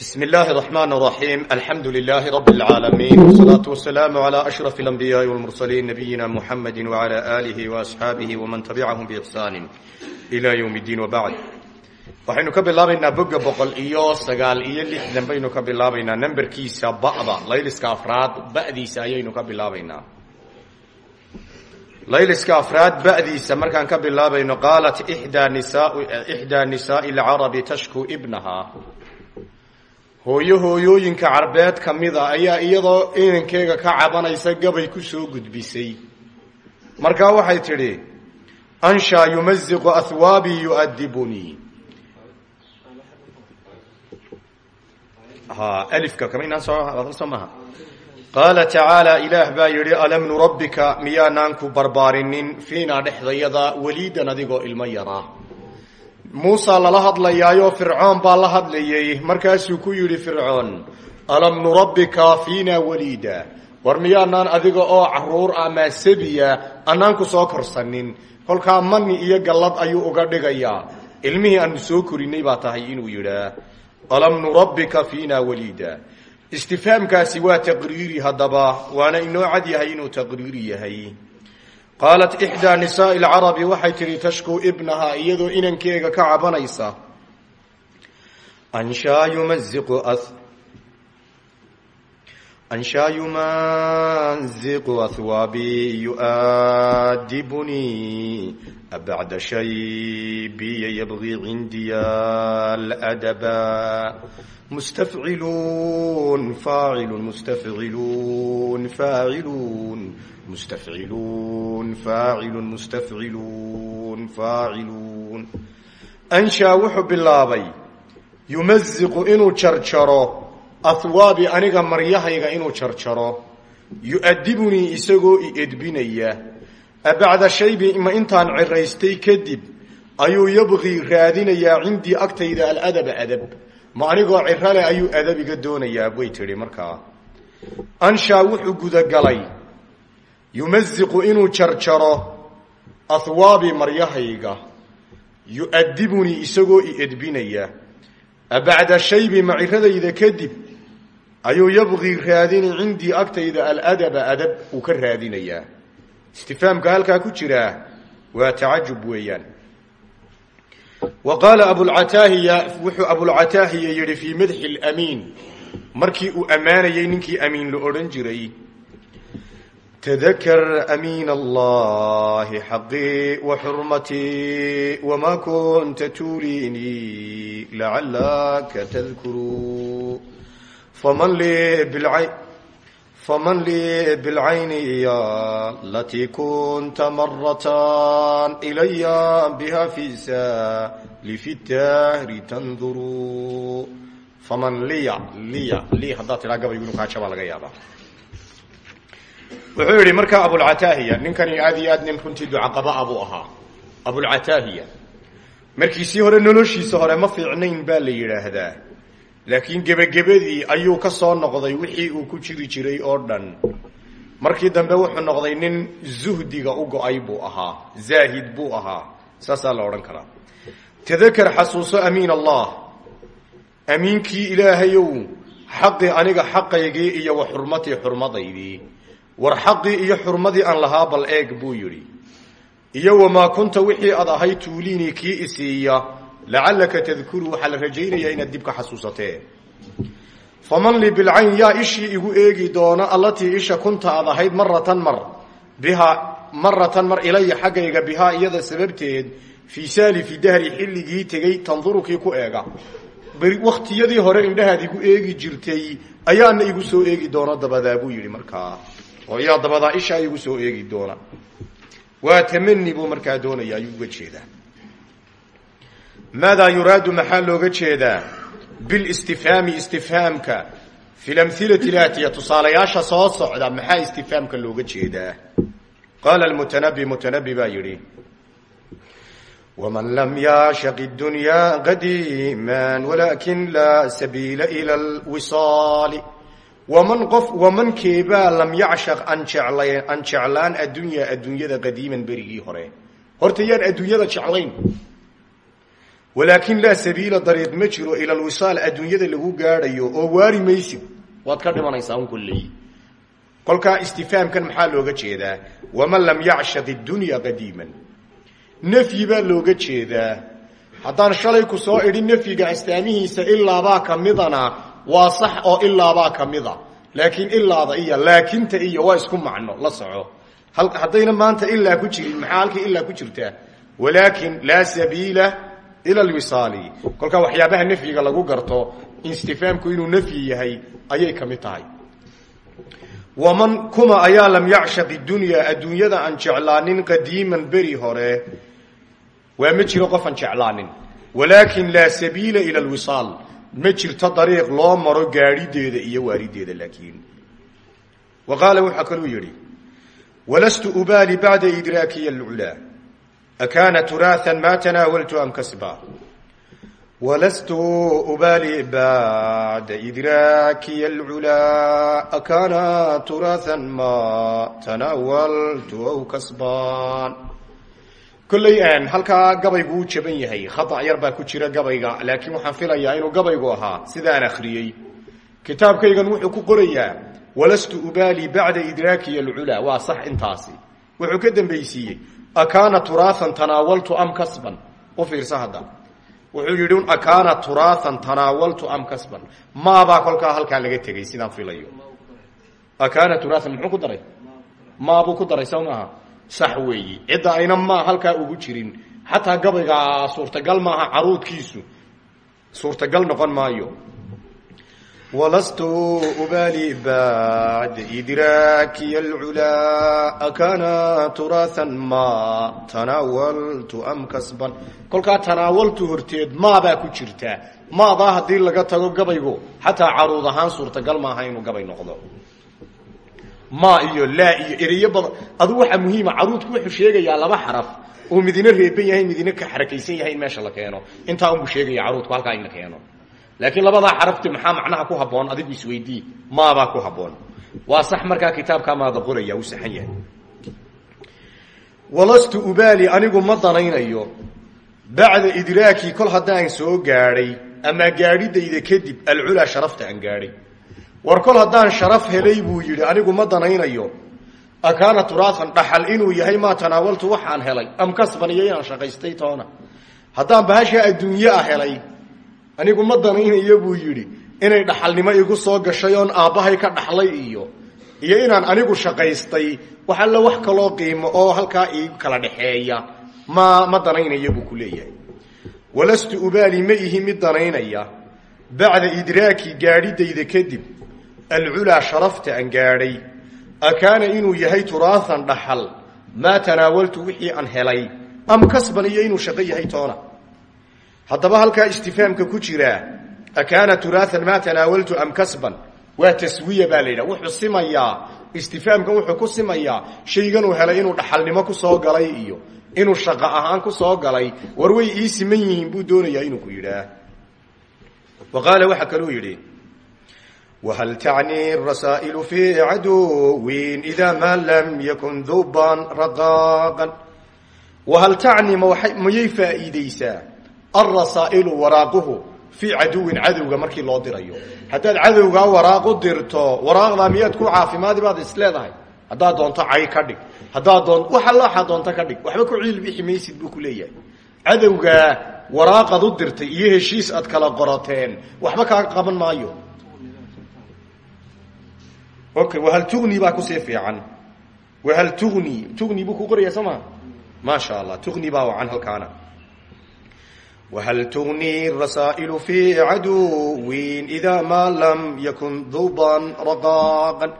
بسم الله الرحمن الرحيم الحمد لله رب العالمين والصلاة والسلام على أشرف الأنبياء والمرسلين نبينا محمد وعلى آله وأصحابه ومن تبعهم بإحسان إلى يوم الدين وبعد waxaynu ka bilaabaynaa boga boqol iyo sagaal iyo lixdan baynu ka bilaabaynaa numberkiisa ba'da layliska afraad ba'diisa ayaynu ka bilaabaynaa layliska afraad ba'diisa markaan ka bilaabayno qaalat ixdaa nisaa ixdaa nisaa'i alcarabi tashku ibnaha hooyo hooyooyinka carbeed ka mida ayaa iyadoo inankeega ka cabanaysa gabay ku soo gudbisay. Markaa waxay tidhi anshaa yumaziqu ahwaabii yu'adibunii maha. Qaala tacaala ilaah baa yidhi alam nurabbika miyaanaan ku barbaarinin fiinaa dhexdayada weliidan adigoo ilmo yaraa muusa lala hadlayaayoo fircoon baa la hadlayay. Markaasuu ku yidhi fircoon alam nurabbika fiina waliida? War miyaanaan adiga oo carruur ama sabiya annaan ku soo korsanin? Kolkaa mani iyo gallad ayuu uga dhigayaa. Ilmihii aanu soo korinay baa tahay inuu yidhaa. Alam nurabbika fiina waliida? Istifhaamkaasi waa taqriiri haddaba waana inoo cad yahay inuu taqriiri yahay qaalat ixdaa nisaa'i alcarabi waxay tidhi tashkuu ibnaha iyadoo inankeega ka cabanaysa. Anshaa yumaziqu anshaa yumaziqu ahwaabii yu'aadibunii abacda shaybiya yabgii cindiya aladaba. Mustafciluun faacilun mustafciluun faaciluun mustafciluun faacilun mustafciluun faaciluun anshaa wuxuu bilaabay yumaziqu inuu jarjaro ahwaabi aniga maryahayga inuu jarjaro yu'adibunii isagoo i edbinaya abacda shaybi ma intaan ciraystay kadib ayuu yabqii raadinayaa cindii agtayda aladaba adab ma anigoo ciro leh ayuu adab iga doonayaa way tidhi markaa anshaa wuxuu gudagalay yumaziqu inuu jarjaro ahwaabi maryahayga yu'adibunii isagoo i edbinaya abacda shaybi maciradayda kadib ayuu yabqii raadini cindii agtayda aladaba adab uu ka raadinayaa istifaamka halkaa ku jiraa waa tacajub weeyaan wa qaala abulcataahiya wuxuu abulcataahiya yidhi fii madxi lamiin markii uu ammaanayey ninkii amiin la odhan jiray tdkr أmين الlahi xaqii وxurmatي وma kunta tulinii lacalaka tdkuru faman lii bاlcayni ya latii kunta maratan إlaya bha fi sali fi الdahri tnduru faman liya liya li haddaad tiraa gabaygu inu kaa jabaa laga yaabaa wuxuu yidhi markaa abulcataahiya ninkani aad iyo aad nin runtii ducaqaba buu ahaa. Abulcataahiya markiisii hore noloshiisa hore ma fiicnayn baa la yidhaahdaa. Laakiin gebagebadii ayuu ka soo noqday wixii uu ku jiri jiray oo dhan. Markii dambe wuxuu noqday nin zuhdiga u go'ay buu ahaa zaahid buu ahaa. Saasaa la odhan karaa. Tadakar xasuuso amiin allah. Amiinkii ilaahayow xaqii aniga xaqaygii iyo wa xurmatii xurmadaydii war xaqii iyo xurmadii aan lahaa bal eeg buu yidhi. Iyo wamaa kunta wixii aad ahay tuuliinii kii isiiya lacallaka tadkuru waxaa la rajaynayaa inaad dib ka xasuusatee faman li bilcayn yaa ishii igu eegi doona allatii isha kunta aad ahayd maratan mar bihaa maratan mar ilaya xaggayga bihaa iyada sababteed fii saalifi dahri xilligii tegey tandurukii ku eega. Waktiyadii hore indhahaad igu eegi jirtay ayaana igu soo eegi doona dabadaa buu yidhi markaa oo iyaa dabadaa ishaa igu soo eegi doona waa tamani buu markaa doonaya ayuu uga jeedaa maadaa yuraadu maxaa looga jeedaa bilistifhaami istifhaamka fi lamhilati laatiya tusaalayaasha soo socda maxaa istifhaamka looga jeedaa qaala almutanabi mutanabi baa yidhi wman lam yashaq اdunya qadiima walakin laa sabiila ilى اlwisaali waman qof wamankeebaa lam yacshaq an jecla an jeclaan addunya adduunyada qadiiman berigii hore. Horta yaan adduunyada jeclayn. Walaakin laa sabiila dariiq ma jiro ila alwisaal adduunyada lagu gaadhayo oo waari maysid. Waad ka dhimanaysaa un kulley kolkaa istifaamkan maxaa looga jeedaa? Waman lam yacshaq iddunya qadiiman. Nafyi baa looga jeedaa. Haddaan shalay ku soo idhi nafyiga astaamihiisa ilaabaa ka midana waa sax oo ilaabaa ka mida. Laakiin ilaada iyo laakinta iyo waa isku macno la soco. Haddayna maanta ilaa ku jirin maxaa ilaa ku jirtaa? Walaakin laa sabiila ila alwisaali. Kolkaa waxyaabaha nafyiga lagu garto istifaamku inuu nafyi yahay ayay ka tahay. Waman kuma ayaa lam yacshaq idunyaa adduunyada aan jeclaanin qadiiman beri hore waa ma jiro qofaan jeclaanin. Walaakin laa sabiila ila alwisaal ma jirto dariiq loo maro gaadhideeda iyo waarideeda laakiin wa qaala waxaa kaluu yidhi walastu ubaali bacda idraakiya alculaa akaana turaaan ma tanaawaltu am kasba? Walastu ubaali bacda idraakiya alculaa akaana turaaan ma tanaawaltu aw kasban kolley halkaa gabaygu uu jaban yahay khata yar baa ku jira gabayga laakiin waxaan filayaa inuu gabaygu ahaa sidaan akhriyey. Kitaabkaygan wuxuu ku qorayaa walastu ubaali bacda idraakiya alculaa waa sax intaasi. Wuxuu ka dambaysiiyey akaana turaaan tanaawaltu am kasban. U fiirsa hadda. Wuxuu yidhi akaana turaaan tanaawaltu am kasban. Maabaa kolkaa halkaa laga tegey sidaan filayo. Akaana turaaan muxuu ku daray? Maabuu ku daray soo sax weeyi. Cidda ayna maa halkaa ugu jirin. Xataa gabaygaa suurtagal maaha caruudkiisu suurtagal noqon maayo. Walastu ubaali bacda idraakiya alculaa akaana turaaan ma tanaawaltu am kasban. Kolkaa tanaawaltu horteed maabaa ku jirta maadaa haddii laga tago gabaygu. Xataa caruud ahaan suurtagal maaha inuu gabay noqdo ma iyo laa iyo ereyo badan. Adu waxaa muhiima caruudku wuxuu sheegayaa laba xaraf oo midina reeban yahay midina ka xarakaysan yahay in meesha la keeno. Intaa unbuu sheegaya caruudku halkaa in la keeno. Laakiin labadaa xarafti maxaa macnaha ku haboon adigu isweydii maabaa ku haboon waa sax markaa kitaabkaa maada qoraya uu saxan yahay. Walastu ubaali anigu ma danaynayo. Bacda idraakii kol haddaan soo gaadhay ama gaadhidayda kadib alculaa sharafta aan gaadhay war kol haddaan sharaf helay buu yidhi anigu ma danaynayo. Akaana turaaan dhaxal inuu yahay maa tanaawaltu waxaan helay. Am kasban iyo inaan shaqaystay toona. Haddaan bahashaa adduunye ah helay anigu ma danaynayo buu yidhi. Inay dhaxalnimo igu soo gashay oon aabbahay ka dhaxlay iyo iyo inaan anigu shaqaystay wax alla wax kaloo qiimo oo halkaa ii kala dhaxeeya. Ma ma danaynayo buu ku leeyahay. Walastu ubaali ma ihi mid danaynaya. Bacda idraaki gaadhidayda kadib alculaa sharafta aan gaadhay akaana inuu yahay turaaan dhaxal maa tanaawaltu wixii aan helay am kasban iyo inuu shaqo yahay toona haddaba halkaa istifaamka ku jiraa akaana turaaan maa tanaawaltu am kasban waa taswiya baa la yidhaha wuxuu simayaa istifaamkan wuxuu ku simayaa shayganuu helay inuu dhaxalnimo ku soo galay iyo inuu shaqo ahaan ku soo galay war way ii yihiin buu doonayaa inuu ku yidhaah wa qaala waxaa kaluu وhل تعني الرسائل في عdو إذا ma lم ykن ذuبا رقاقا وhل تعني mayay faa'iideysaa الرasaaئل waraaquhu فيi caduwin cadowga markii loo dirayo haddaad cadowgaa waraaq u dirto waraaqdaa miyaad ku caafimaadi baad isleedahay haddaad doonto cay ka dhig haddaad doon wax alla waxaa doonto ka dhig waxba ku ciil bixi maysid buu ku leeyahay cadowgaa waraaqad u dirtay iyo heshiis aad kala qorateen waxba kaa qaban maayo okay wahal tugni baa ku sii fiican? Wahal tugni tugni buu ku qoraya soo maa maa sha allah tugni baa wacan halkaana. Whal tugni rasaa'ilu fi caduwin idaa maa lam yakun duban raqaaqan.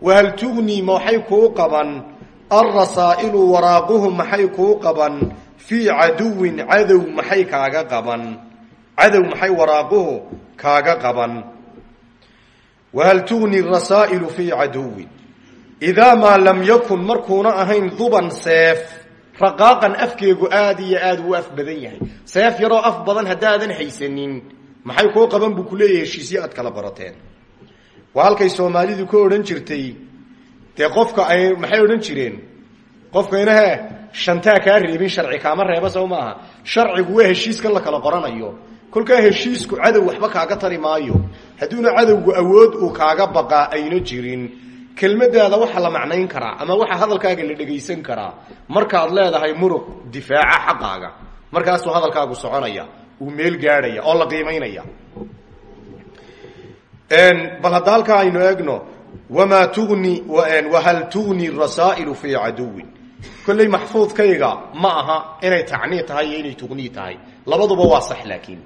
Wahal tugni ma waxay kuu qaban? Alrasaa'ilu waraaquhu maxay kuu qaban? Fii caduwin cadow maxay kaaga qaban? Cadow maxay waraaquhu kaaga qaban whal tugni rasaa'ilu fii caduwin idaa maa lam yakun markuuna ahayn duban seef raqaaqan afkeegu aad iyo aad uu af badan yahay seef yaroo af badan haddaadan haysanin maxay kuu qaban buu ku leeyahay heshiisyo aad kala barateen waa halkay soomaalidu ka odhan jirtay dee qofka ay maxay odhan jireen qofka inahe shantaa kaa reebin sharci kaama reeba sow maaha sharcigu waa heshiiskan la kala qoranayo kolkaa heshiisku cadow waxba kaaga tari maayo. Hadduuna cadowgu awood uu kaaga baqaa ayna jirin. Kelmadaada waxaa la macnayn karaa ama waxaa hadalkaaga la dhegaysan karaa. Markaad leedahay muruq difaaca xaqaaga. Markaasuu hadalkaagu soconaya uu meel gaadhaya oo la qiimaynaya bal hadda halkaa aynu eegno wamaa tugni wahal tugni rasaa'ilu fii caduwin? Kolley maxfuudkayga ma aha inay tacnii tahay iyo inay tugnii tahay. Labaduba waa sax laakiin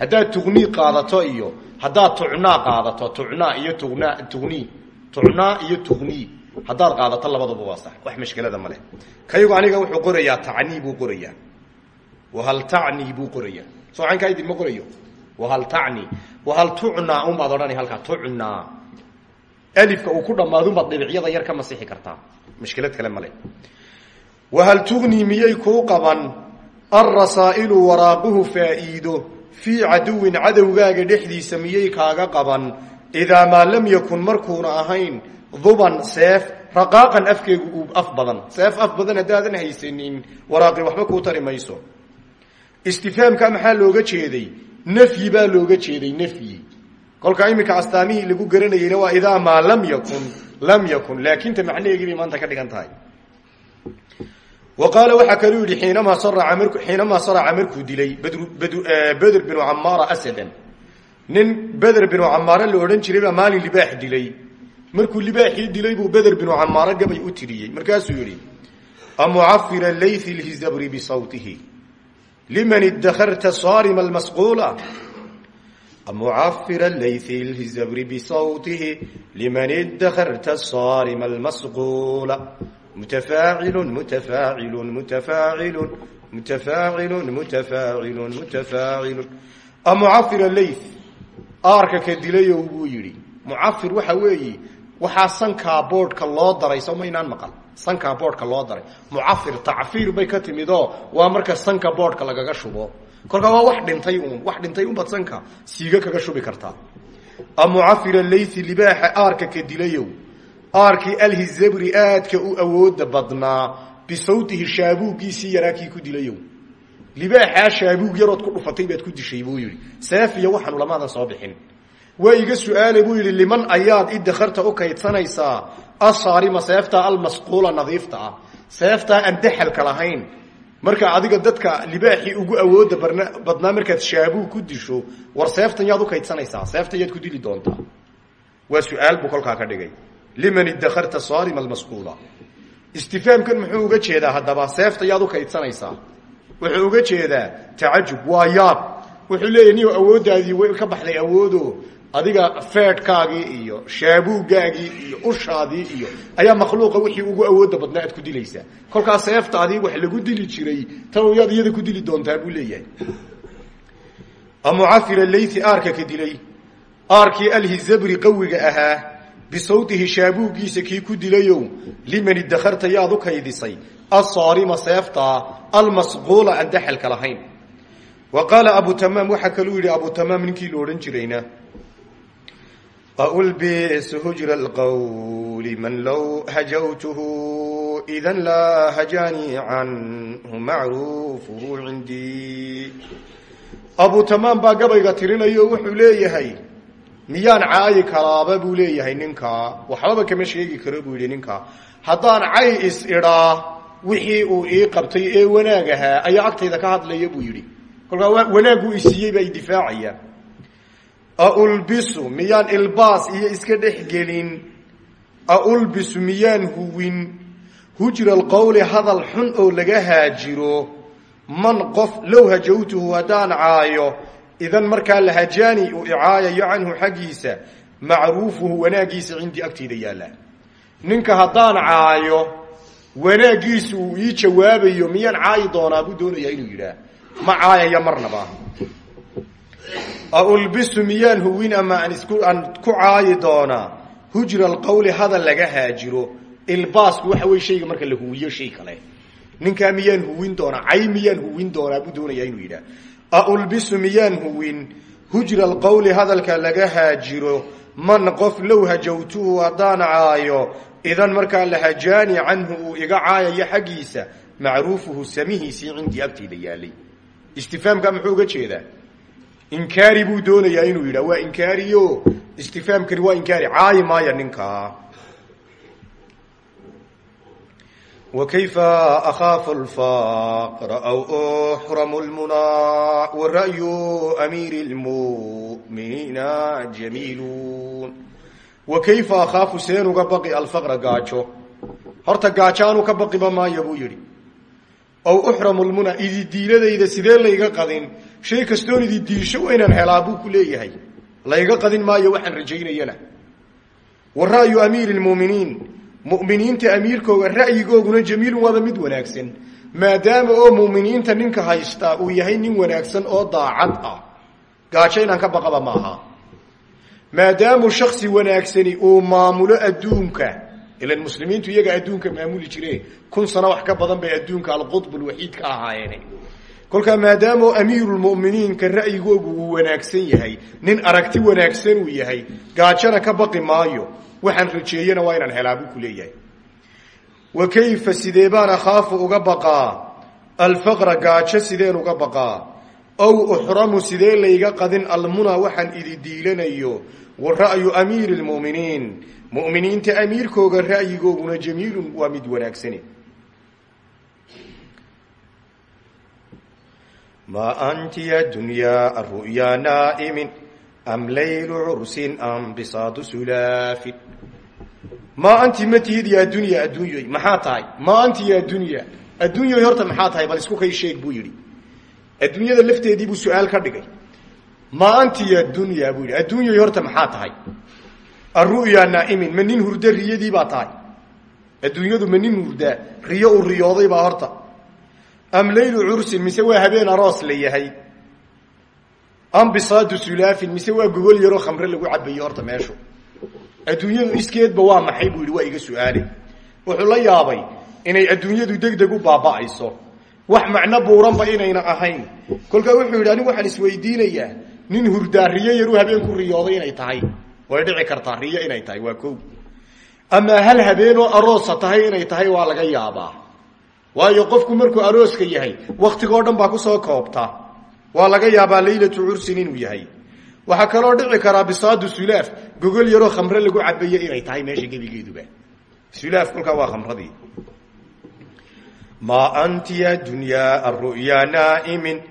haddaad tugnii qaadato iyo haddaad tucnaa qaadato tucnaa iyo tugna tugnii tucnaa iyo tugnii haddaad qaadato labaduba waa sax. Wax mashkelada ma leh. Kaygu aniga wuxuu qorayaa tacnii buu qorayaa. Wahal tacnii buu qorayaa. Soo caynkaa idinma qorayo? Wahal tacni wahal tucnaa unbaad odhanay halkaa tucnaa. Alifka uu ku dhammaadunbaad dhibicyada yar ka masixi kartaa. Mashkilad kale male wahal tugnii miyay kuu qaban? Alrasaa'ilu waraaquhu faa'iido fii caduwin cadowgaaga dhexdiisa miyay kaaga qaban? Idaa maa lam yakun markuuna ahayn duban seef raqaaqan afkeegu uu af badan. Seef af badan haddaadan haysanin waraaqi waxba kuu tari mayso. Istifaamka maxaa looga jeeday? Nafyi baa looga jeeday nafyi. Kolkaa iminka astaamihii lagu garanayeyna waa idaa maa lam yakun lam yakun. Laakinta macnaheegii bay maanta ka dhigan tahay wa qaala waxaa kaluu yidhi xiinamaa saraca markuu dilay beder binu camaara asadan. Nin beder binu camaare la odhan jiray baa maalin libaax dilay. Markuu libaaxii dilay buu beder binu camaare gabay u tiriyey. Markaasuu yidhi amucafira laythi lhizabri bisawtihi liman iddakarta saarima almasquula amucafira laythi lhizabri bisawtihi liman iddakarta saarima almasquula mutafaacilu mutafaacilu mutafaacilu mutafaacilu mutafaacilu mutafaacilu amucafira layth aarka ka dilayow buu yidhi mucafir waxa weeye waxaa sankaa boodhka loo daray soo maynaan maqal sankaa boodhka loo daray mucafir tacfiir bay ka timid oo waa marka sanka boodhka lagaga shubo kolkaa waa wax dhintay uun wax dhintay unbaad sanka siiga kaga aarkii alhizabri aadka u awooda badnaa bisawtihi shaabuuggiisii yaraakii ku dilayow. Libaaxaa shaabuug yarood ku dhufatay baad ku dishay buu yidhi. Seefiya waxaan ulamaadan soo bixin. Waa iga su'aale buu yidhi liman ayaad idakarta u kaydsanaysaa? Asaarima seeftaa almasquula nadiifta ah. Seeftaa aan daxalka lahayn. Marka adiga dadka libaaxii ugu awooda badnaa markaad ku disho war seeftan yaad u kaydsanaysaa. Seefta ku dili doontaa. Waa su'aal buu kolkaa ka dhigay liman idakarta saarima almasquula istifaamkan muxuu uga jeedaa haddaba seefta yaad u kaydsanaysaa wuxuu uga jeedaa tacajub waa yaab wuxuu leeyahy niyo awooddaadii way ka baxday awoodo adiga feedhkaagii iyo shaabuuggaagii iyo ushaadii iyo ayaa makhluuqa wixii ugu awooda badnaa aad ku dilaysaa kolkaa seeftaadii wax lagu dili jiray tan yaad iyada ku dili doontaa buu leeyahay amucafira laythi aarka ka dilay bisawtihi shaabuuggiisa kii ku dilayow liman idakarta yaad u kaydisay asaarima seeftaa almasquula aan daxalka lahayn wa qaala abu tamaam waxaa kaluu yidhi abu tamaam ninkii la odhan jirayna aulbis hujra alqawli man low hajawtuhu idan laa hajaanii canhu macruufuhu cindii abu tamaam baa gabayga tirinayo wuxuu leeyahay miyaan caayi karaaba buu leeyahay ninkaa waxbaba kama sheegi karo buu yidhi ninkaa haddaan cay is idhaa wixii uu ii qabtay ee wanaag ahaa ayaa agtayda ka hadlaya buu yidhi. Kolkaa wanaaguu isiiyey baa idifaacaya aulbisu miyaan ilbaas iyo iska dhexgelin aulbisu miyaan huwin. Hujra alqowli hadal xun oo laga haajiro. Man qof low hajawtuhu haddaan caayo idan markaa la hajaani uu icaayayo canhu xaggiisa macruufuhu wanaaggiisa cindii agtayda yaalla. Ninka haddaan caayo wanaaggiisu uu ii jawaabayo miyaan caayi doonaa buu doonayaa inuu yidhaah. Ma caayaya marnaba aulbisu miyaan huwin ama aan isku aan ku caayi doonaa? Hujra alqowli hadal laga haajiro. Ilbaasku waxa weye shayga marka la huwiyo shay kale. Ninkaa miyaan huwin doonaa? Cay miyaan huwin doonaa buu doonayaa inuu yidhaah aulbisu miyaan huwin hujra alqowli hadalka laga haajiro man qof low hajawtuhu haddaan caayo idan markaa la hajaani canhu uu iga caayayo xaggiisa macruufuhu samihiisii cindii agtayda yaalay istifaamka muxuu uga jeedaa inkaari buu doonayaa inuu yidhah waa inkaariyo istifaamkani waa inkaari caayi maaya ninkaa وكيfa أخاaف الفقر أو أحرم المنى ورأي أمير المؤمنiiن جميل وكيfa أخاaف seen uga baqi الفقر gaajo horta gaajaanu ka baqiba maayo buu yihi أو أحرم المنى ididiiladayda sidee layga qadin shay kastoon ididiisho waa inaan helaa buu ku leeyahay layga qadin maayo waxaan rajaynayana ورأي أمير المؤمنiiن mu'miniinta amiirkooga ra'yigooguna jamiilun waaba mid wanaagsan maadaama oo mu'miniinta ninka haystaa uu yahay nin wanaagsan oo daacad ah. Gaajo inaan ka baqaba maaha. Maadaamu shaksi wanaagsani uu maamulo adduunka. Ilan muslimiintu iyaga adduunka maamuli jire kun sano wax ka badan bay adduunka alqudb lwaxiid ka ahaayeene kolkaa maadaama amiirulmu'miniinka ra'yigoogu uu wanaagsan yahay. Nin aragti wanaagsan uu yahay. Gaajona ka baqi maayo waxaan rajeeyena waa inaan helaa buu ku leeyahay. Wa kayfa sidee baan akhaafu uga baqaa? Alfaqra gaajo sideen uga baqaa? Ow uxramu sidee layga qadin almunaa waxaan idi diilanayo? Wa ra'yu amiiri lmu'miniin mu'miniinta amiirkooga ra'yigooguna jamiilun waa mid wanaagsane. Ma anti ya dunyaa aru'yaa naa'imin am laylu cursin am bisaadu sulaafin maa anti ma tihid ya addunya adduunyoy maxaa tahay maa anti ya addunya adduunyoy horta maxaa tahay bal isku kay sheeg buu yidhi adduunyada lafteedii buu su'aal ka dhigay maa anti ya dunya buu yidhi adduunyoy horta maxaa tahay aru'ya naa'imin ma nin hurda riyadii baa tahay adduunyadu ma nin hurdaa riyo uu riyooday baa horta. Am laylu cursin mise waa habeen aroos la yahay am bisaadu sulaafin mise waa gogol yaroo khamre lagu cabayo horta meeshu adduunyadu iskeedba waa maxay buu yidhi waa iga su'aale. Wuxuu la yaabay inay adduunyadu deg deg u baaba'ayso. Wax macno buuranba inayna ahayn. Kolkaa wuxuu yidhi anigu waxaan isweydiinayaa nin hurdaa riyo yaruu habeen ku riyooday inay tahay. Way dhici kartaa riyo inay tahay waa ko amaa hal habeenoo aroosa tahay inay tahay waa laga yaabaa. Waayo qofku markuu arooska yahay waktigoo dhan baa ku soo koobta waa laga yaabaa laylatu cursin inuu yahay waxaa kaloo dhici karaa bisaadu sulaaf. Gogol yaroo khamre lagu cabaye inay tahay meesha gebigeeduba sulaaf kolkaa waa khamradii. Ma anti ya dunyaa aru'ya naa'imin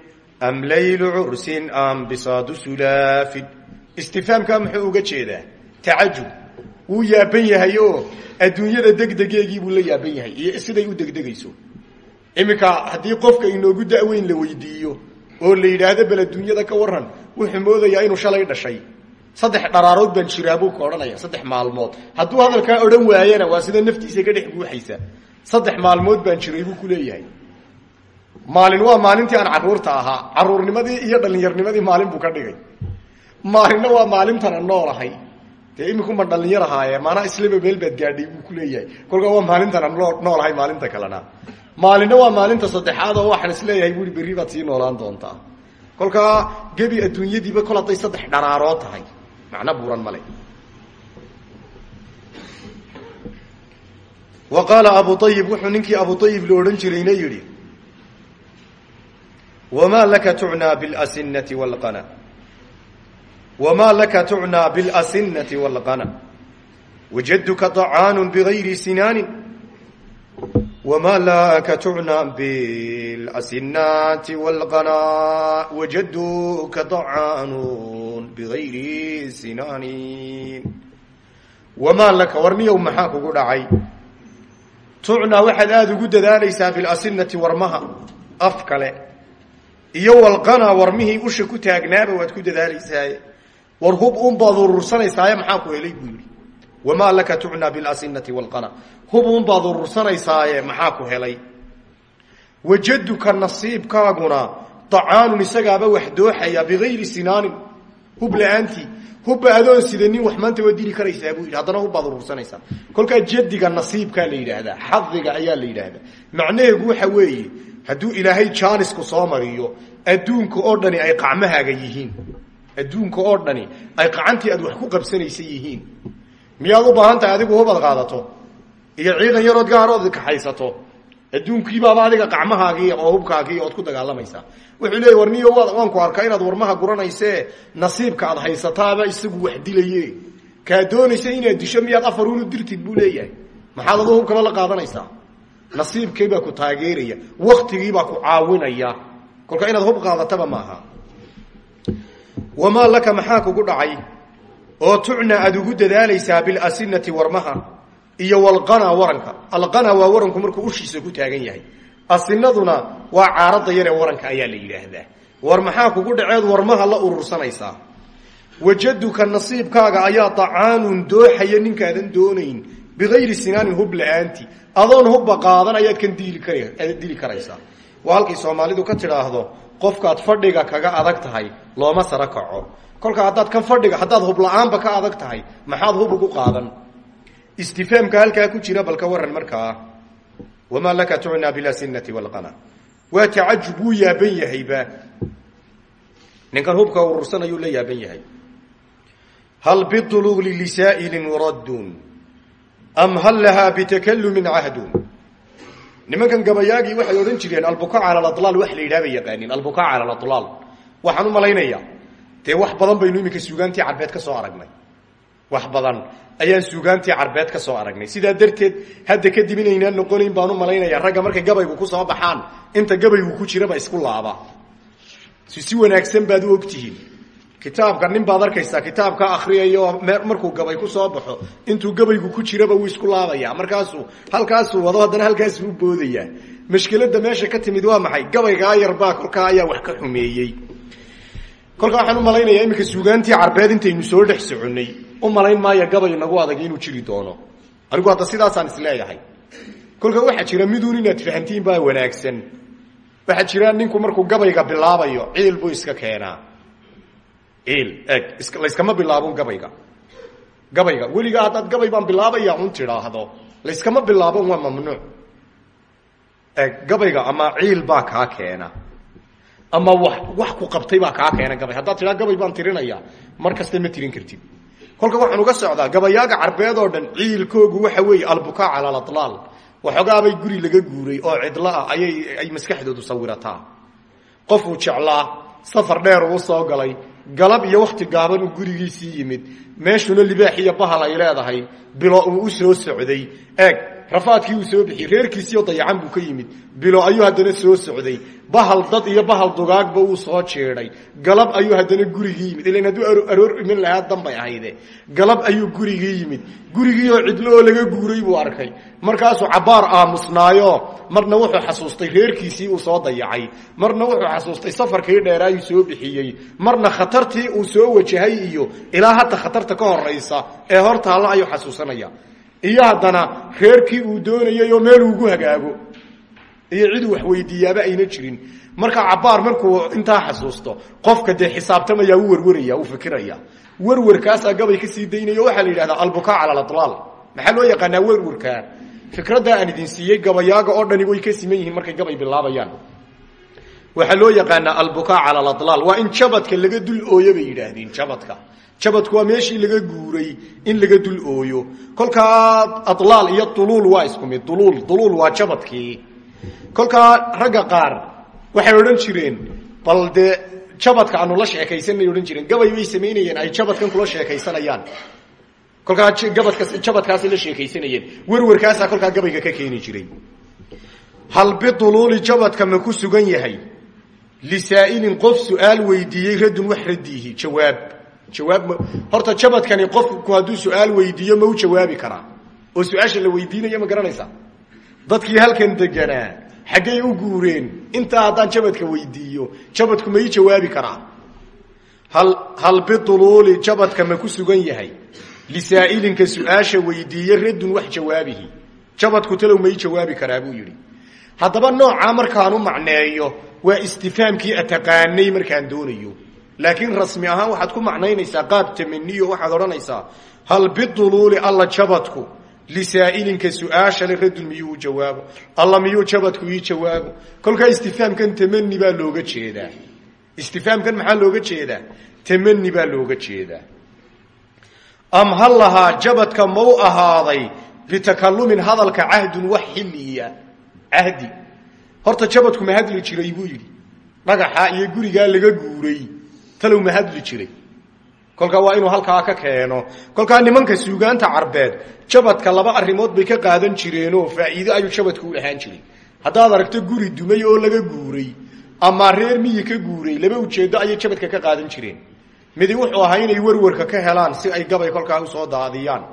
am laylu cursin am bisaadu sulaafin. Istifaamkaa muxuu uga jeedaa? Tacajub. Wuu yaaban yahay oo degdegeegii buu la yaaban yahay. Iyo siday u degdegayso. Iminka haddii qofka inoogu da'weyn la weydiiyo oo la yidhaahdo bal adduunyada ka waran wuxuu moodayaa inuu shalay dhashay. Saddex dharaarood baan jiraa buu ka odhanaya saddex maalmood. Hadduu hadalkaa odhan waayana waa sida naftiisa ka dhex guuxaysa. Saddex maalmood baan jiray buu ku leeyahay. Maalin waa maalintii aan carruurta ahaa. Carruurnimadii iyo dhallinyarnimadii maalin buu ka dhigay. Maalinna waa maalintana noolahay dee iminkuma dhallinyar ahaaye maanaa islaba meel baad gaadhay buu ku leeyahay. Kolkaa waa maalintana noolahay maalinta kalena. Maalinna waa maalinta saddexaad oo waxaan is leeyahay bui berri baad sii noolaan doontaa. Kolkaa gebi adduunyadiiba kol hadday saddex dharaaroo tahay. Macno buuran male wa qaala abu ayib wuxuu ninkii abu ayib la odhan jirayna yidhi wamaa laka wamaa laka tucnaa bilasinati wاlqana wajaduka طacaanu bigayri sinaanin wma laka tucnaa bilasinaati wاlqana wajaduka طacaanu bigayri sinaanin wamaa laka warniyow maxaa kugu dhacay tucnaa waxaad aada ugu dadaalaysaa bilasinati warmaha af kale iyo walqana warmihii usha ku taagnaaba waad ku dadaalaysaa war hub unbaad urursanaysaay maxaa ku helay buu yidhi. Wamaa laka tucnaa bilasinati walqana hub unbaad urursanaysaay maxaa ku helay? Wajaduka nasiibkaaguna dacaanun isagaaba wax dooxaya bigayri sinaanin. Hub la'aantii hubba adoon sidanin wax maanta waa dili karaysaa buu yidhi. Haddana hubbaad urursanaysaa kolkaa jadiga nasiibkaa la yidhaahdaa xadiga ayaa la yidhaahdaa. Macnaheedu waxa weeye hadduu ilaahay jaanisku soo mariyo adduunka oo dhani ay qacmahaaga yihiin adduunka oo dhani ay qacantii aad wax ku qabsanaysa yihiin. Miyaad u baahan tahay adigu hubaad qaadato? Iyo ciidan yarood gaarood kaxaysato? Adduunkiibaaba adiga qacmahaagii oo hubkaagii ood ku dagaalamaysaa wuxuu leeyay war niyo waan ku arkaa inaad warmaha guranayse nasiibka aad haysataaba isagu wax dilaye kaa doonaysa inaad disho miyaad afar unu dirtid buu leeyahay. Maxaad adu hubkaba la qaadanaysaa? Nasiibkiibaa ku taageeraya waktigiibaa ku caawinaya. Kolka inaad hub qaadataba maaha wamaa laka maxaa kugu dhacay? Oo tucna aad ugu dadaalaysaa bilasinati warmaha iyo walqana waranka. Alqana waa waranku markuu ushiisa ku taagan yahay. Asinaduna waa caarada yaree waranka ayaa la yidhaahdaa. War maxaa kugu dhaceed? Warmaha la urursanaysaa. Wajaduka nasiibkaaga ayaa dacaanun dooxaya ninkaadan doonayn bigayri sinaanin hub la'aanti. Adoon hubba qaadan ayaad kan dili karaysaa. Waa halkay soomaalidu ka tidhaahdo qofkaad fadhiga kaga adag tahay looma sara kaco. Kolka haddaad kan fadhiga haddaad hub la'aanba ka adag tahay maxaad hub ugu qaadan. Istifaamka halkaa ku jira balka waran markaa. Wamaa laka tucnaa bilasinati walqana waa tacajub wuu yaaban yahayba. Ninkan hubka urursanayuu la yaaban yahay. Hal biuluuli lisaa'ilin raddun? Am hal lahaa bitakalumin cahdun nimankan gabayaagii waxay odhan jireen albuka cala alaal wax la yidhaha bay yaqaanin albuka cala alaal waxaan u malaynayaa dee wax badan baynu iminka suugaantii carbeed ka soo aragnay. Wax badan ayaan suugaantii carbeed ka soo aragnay. Sidaa darteed hadda kadib inaynaan noqonayn baan u malaynayaa ragga markay gabaygu ku soo baxaan inta gabaygu ku jiraba isku laaba. Si wanaagsan baad u ogtihiin kitaabka nin baad arkaysaa kitaabka akriyayo markuu gabay ku soo baxo intuu gabaygu ku jiraba wuu isku laabaya. Markaasuu halkaasuu wado haddana halkaasuu boodaya. Mashkilada meesha ka timid waa maxay? Gabaygaa yarbaa kolkaa ayaa wax ka xumeeyey. Kolkaa waxaan malaynayaa iminka suugaantii carbeed intaynu soo dhex soconnay u malayn maayo gabay nagu adag inuu jiri doono. Anigu hadda sidaasaan is leeyahay kolka waxaa jira miduun inaad fahantiin baa wanaagsan. Waxaa jira ninku markuu gabayga bilaabayo ciil buu iska keenaa eg layskama bilaabon gabayga gabayga weligaa haddaad gabay baan bilaabaya un tidhaahdo layskama bilaabon waa mamnuuc eg gabayga ama ciil baa kaa keena. Ama wa wax ku qabtay baa kaa keena gabay. Haddaad tidhaa gabay baan tirinaya mar ma tirin kartid. Kolka waxaan uga socdaa gabayaaga carbeed oo dhan ciilkoogu waxa weeye albukaa cala alaal waxoogaabay guri laga guuray oo cidlo ah ayay ay maskaxdoodu sawirataa. Qofuu jeclaa safar dheer uu soo galay galab iyo wakti gaaban uu gurigiisii yimid. Meeshuna libaax iyo bahal ay leedahay. Bilo uu u soo socday. Eeg rafaadkii uu soo bixiyey reerkiisiioo dayacan buu ka yimid. Bilo ayuu haddana soo socday. Bahal dad iyo bahal dugaagba uu soo jeeday. Galab ayuu haddana gurigii yimid. Ilan hadduu aroor iman lahaa danbay ahayde. Galab ayuu gurigii yimid. Gurigii oo cidlo oo laga guuray buu arkay. Markaasuu cabbaar aamusnaayo. Marna wuxuu xasuustay reerkiisii uu soo dayacay. Marna wuxuu xasuustay safarkii dheeraayuu soo bixiyey. Marna khatartii uu soo wajahay iyo ilaa hadda khatarta ka horaysa ee hor taalla ayuu xasuusanaya iyo haddana reerkii uu doonayay oo meel uugu hagaago. Iyo ciduu wax weydiiyaaba ayna jirin. Marka cabbaar markuu intaa xasuusto qofka dee xisaabtamaya u werwaraya uu fikiraya. Werwarkaasaa gabay ka sii daynayo waxaa la yidhahdaa albukaa cala alaal maxaa loo yaqaanaa werwarkaa fikraddaa aan idin siiyey gabayaaga oo dhani way ka siman yihiin markay gabay bilaabayaan. Waxaa loo yaqaanaa albukaa cala alaal waa in jabadka laga dul ooyo bay jabadka jabadku waa meeshii laga guuray in laga dul ooyo. Kolkaa alaal iyo uluul waa isku mid. Uluul uluul waa jabadkii. Kolkaa ragga qaar waxay odhan jireen bal dee jabadka aanu la sheekaysanay odhan jireen. Gabay bay samaynayeen ay jabadkan kula sheekaysanayaan. Kolkaa gabadka jabadkaasay la sheekaysanayeen. Werwarkaasaa kolkaa gabayga ka keeni jiray. Hal biuluuli jabadka ma ku sugan yahay? Lisaa'ilin qof su'aal radun wax radiihi jawaab jawaab horta jabadkani qofku hadduu su'aal weydiiyo ma u jawaabi karaa. oo su'aasha la weydiinayo ma garanaysaa dadkii halkan deganaa xaggay u guureen intaa haddaan jabadka weydiiyo jabadku ma jawaabi karaa. Hal biuluuli jabadka ma ku sugan yahay? Lisaa'ilinka su'aasha weydiiye radun wax jawaabihi. Jabadku talow ma jawaabi karaa buu yidhi. Haddaba noocaa markaan u macneeyo waa istifaamkii ataqaanay markaan doonayo laakiin rasmi ahaan waxaad ku macnaynaysaa qaab tamaniyo waxaad odhanaysaa hal biuluuli alla jabadku? Lisaa'ilinka su'aasha le radun miyuu jawaabo? Alla miyuu jabadku ii jawaabo? Kolkaa istifaamkan tamani baa looga jeedaa. Istifaamkan maxaa looga jeedaa? Tamani baa looga jeedaa. Am lahaa jabadka mau ahaaday bitakalumin hadalka cahdun wax xilliya? Cahdi. Horta jabadku ma hadli jiray buu yidhi. Dhagaxa iyo gurigaa laga guuray talow ma jiray. Kolkaa waa inuu halkaa ka keeno. Kolkaa nimanka suugaanta carbeed jabadka laba arrimood bay ka qaadan jireenoo faa'iide ayuu jabadku u lahaan jiray. Haddaad aragto guri dumay oo laga guuray ama reer miyi ka guuray laba ujeeddo ayay jabadka ka qaadan jireen. Midi wuxuu ahaa inay werwarka ka helaan si ay gabay kolkaa u soo daadiyaan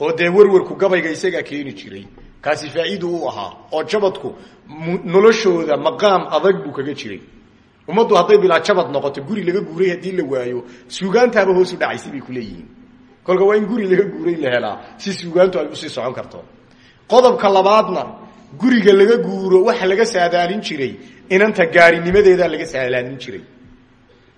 oo dee werwarku gabayga isagaa keeni jiray. Kaasi faa'iidu u ahaa oo jabadku noloshooda maqaam adag buu kaga jiray ummaddu hadday bilaa jabad noqoto guri laga guuray haddii la waayo suugaantaaba hoosu dhacaysa bay kuleeyihiin kolka waa in guri laga guuray la helaa si suugaantu ay u sii socon karto. Qodobka labaadna guriga laga guuro waxa laga saadaalin jiray inanta gaarinimadeedaa laga saadaalin jiray.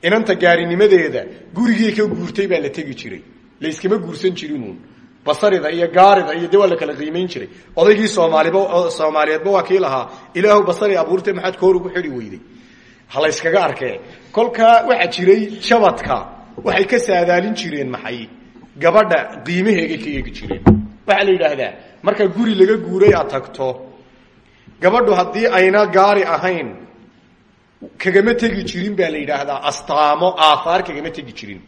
Inanta gaarinimadeeda gurigii ka guurtay baa la tegi jiray. Layskama guursan jirinuun basarida iyo gaarida iyo de waa la kala qiimayn jiray. Odaygii soomaaliba soomaaliyeedba waa ilaahu basari abuurtay maxaad koor ugu xidhi weyday ha layskaga arkee kolkaa waxaa jiray jabadka waxay ka saadaalin jireen maxay? Gabadha qiimaheegay ka eegi jireen. Waxaa la marka guri laga guuray aad tagto gabadhu haddii ayna gaari ahayn kagama tegi jirin baa la yidhaahdaa. Astaamo aahaar kagama tegi jirin.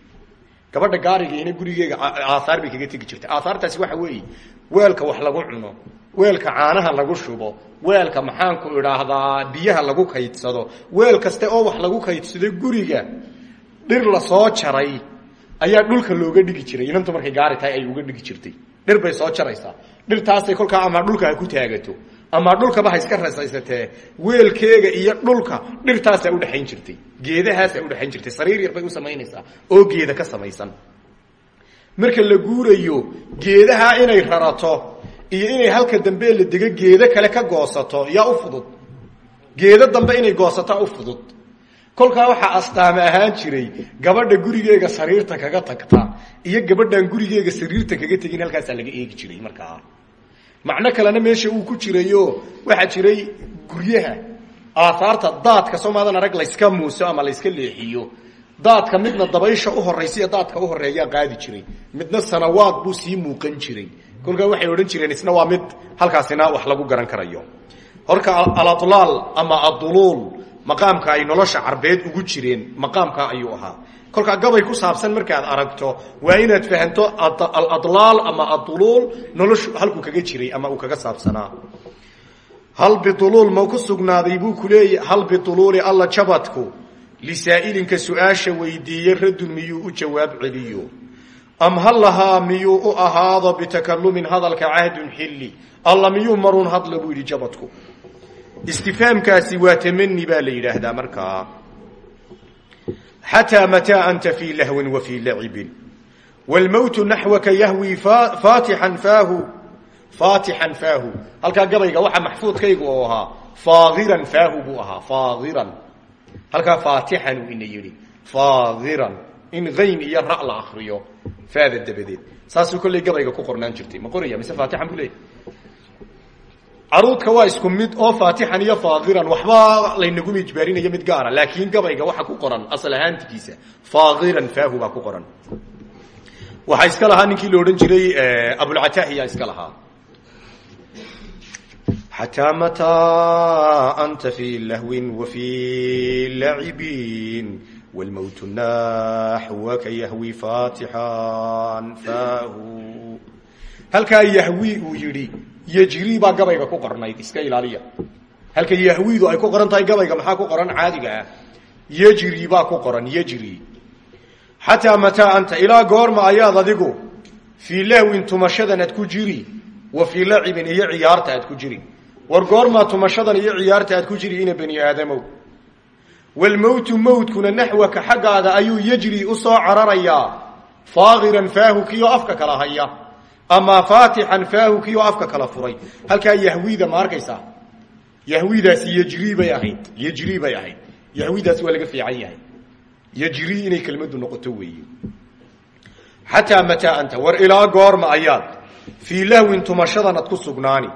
Gabadha gaarigiina gurigeega aahaar bay kaga tegi jirtay. Aahaartaasi waxa weeye weelka wax lagu cuno weelka caanaha lagu shubo weelka maxaanku idhaahdaa biyaha lagu kaydsado weel kaste oo wax lagu kaydsado guriga dhir la soo jaray ayaa dhulka looga dhigi jiray. Inantu markay gaari ay uga dhigi jirtay. Dhir bay soo jaraysaa. Dhirtaasay kolkaa ama dhulka ha ku taagato ama dhulkaba ha iska rasaysatee weelkeega iyo dhulka dhirtaasaa udhexayn jirtay. Geedahaasaa udhexayn jirtay. Sariir yar bay u samaynaysaa oo geeda ka samaysan. Marka la guurayo geedaha inay rarato iyo inay halka dambe la dego geedo kale ka goosato yaa u fudud. Geedo dambe inay goosataa u fudud. Kolkaa waxaa astaame ahaan jiray gabadha gurigeega sariirta kaga tagta iyo gabadhan gurigeega sariirta kaga tegin halkaasaa laga eegi jiray markaa. Macno kalena meesha uu ku jirayo waxaa jiray guryaha aahaarta daadka soomaadan arag layska muuso ama layska leexiyo. Daadka midna dabaysha u horaysiyo daadka u horeeyaa qaadi jiray. Midna sanawaad buu sii muuqan jiray kolkaa waxay odhan jireen isna waa mid halkaasina wax lagu garan karayo. Horka alatlaal ama aduluul maqaamka ay nolosha carbeed ugu jireen maqaamka ayuu ahaa. Kolkaa gabay ku saabsan markaad aragto waa inaad fahanto aladlaal ama aduluul noloshu halkuu kaga jiray ama uu kaga saabsanaa. Hal biduluul ma ku sugnaaday buu ku hal biduluuli alla jabadku lisaa'ilinka su'aasha weydiiye radun miyuu u jawaab celiyo am hal lahaa miyuu u ahaado bitakalumin hadalka cahdun xilli? Alla miyuu maruun hadla buu yidhi jabadku? Istifaamkaasi waa tamani baa la yidhaahdaa markaa. Xataa mataa anta fii lahwin wa fii lacibin wlmowtu naxwaka yahwi faatixan faahu. Faatixan faahu. Halkaa gabayga waxaa maxfuudkaygu oo ahaa faadiran faahu buu ahaa faadiran halkaa faatixan uu ina yidhi faadiran in ayn iyo ra la akriyo faada dabadeed saasuu kolley gabayga ku qornaan jirtay ma qoraya mise faatixan buu leeyahy caruudka waa isku mid oo faatixan iyo faadiran waxba laynagu ijbaarinayo mid gaara laakiin gabayga waxa ku qoran asal ahaantigiisa faadiran faahu baa ku qoran waxaa iska lahaa ninkii la odhan jiray abulcatahiya iska lahaa xataa mataa anta fi lahwin wa fi lacibin wlmowtu naxwaka yahwi faatixan faahu halkaa yahwi uu yidhi yejri baa gabayga ku qornayd iska ilaaliya halka yahwidu ay ku qoran tahay gabayga maxaa ku qoran caadiga ah yejri baa ku qoran yejri xataa mataa anta ilaa goorma ayaad adigu fii lahwin tumashadan aad ku jiri wa fii lacibin iyo ciyaarta aad ku jiri war goormaa tumashadan iyo ciyaarta ku jiri ina bani aadamow walmowtu mowtkuna naxwaka xaggaaga ayuu yejri u soo cararayaa faakiran faahu kiyo afka kala haya ama faatixan faahu kiyo afka kala furay halkaa yahwida ma arkaysaa yahwidaasi yejri bay ahayd yejri bay ahayd yahwidaasi waa laga fiican yahay yejri inay kelmadu noqoto weeye xataa mataa anta war ilaa goorma ayaad fii lahwin tumashadan aad ku sugnaani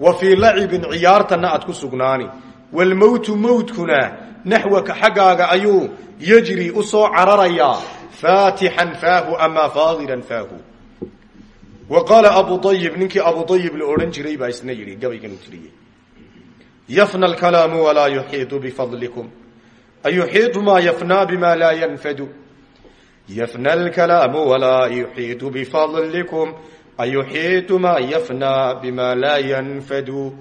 wa fii lacibin ciyaartanna aad ku sugnaani walmowtu mowtkuna naxwaka xaggaaga ayuu yejri u soo cararayaa faatixan faahu ama faadiran faahu wa qaala abu ayib ninkii abu ayib la odhan jiray isna yidhi gabaygan u tiriyey yafna alkalaamu walaa yuxiidu bifadlikum ayuxiidu maa yafnaa bima laa yanfadu yafna alkalaamu walaa yuxiidu bifadlikum ayuxiidu maa yafnaa bima laa yanfadu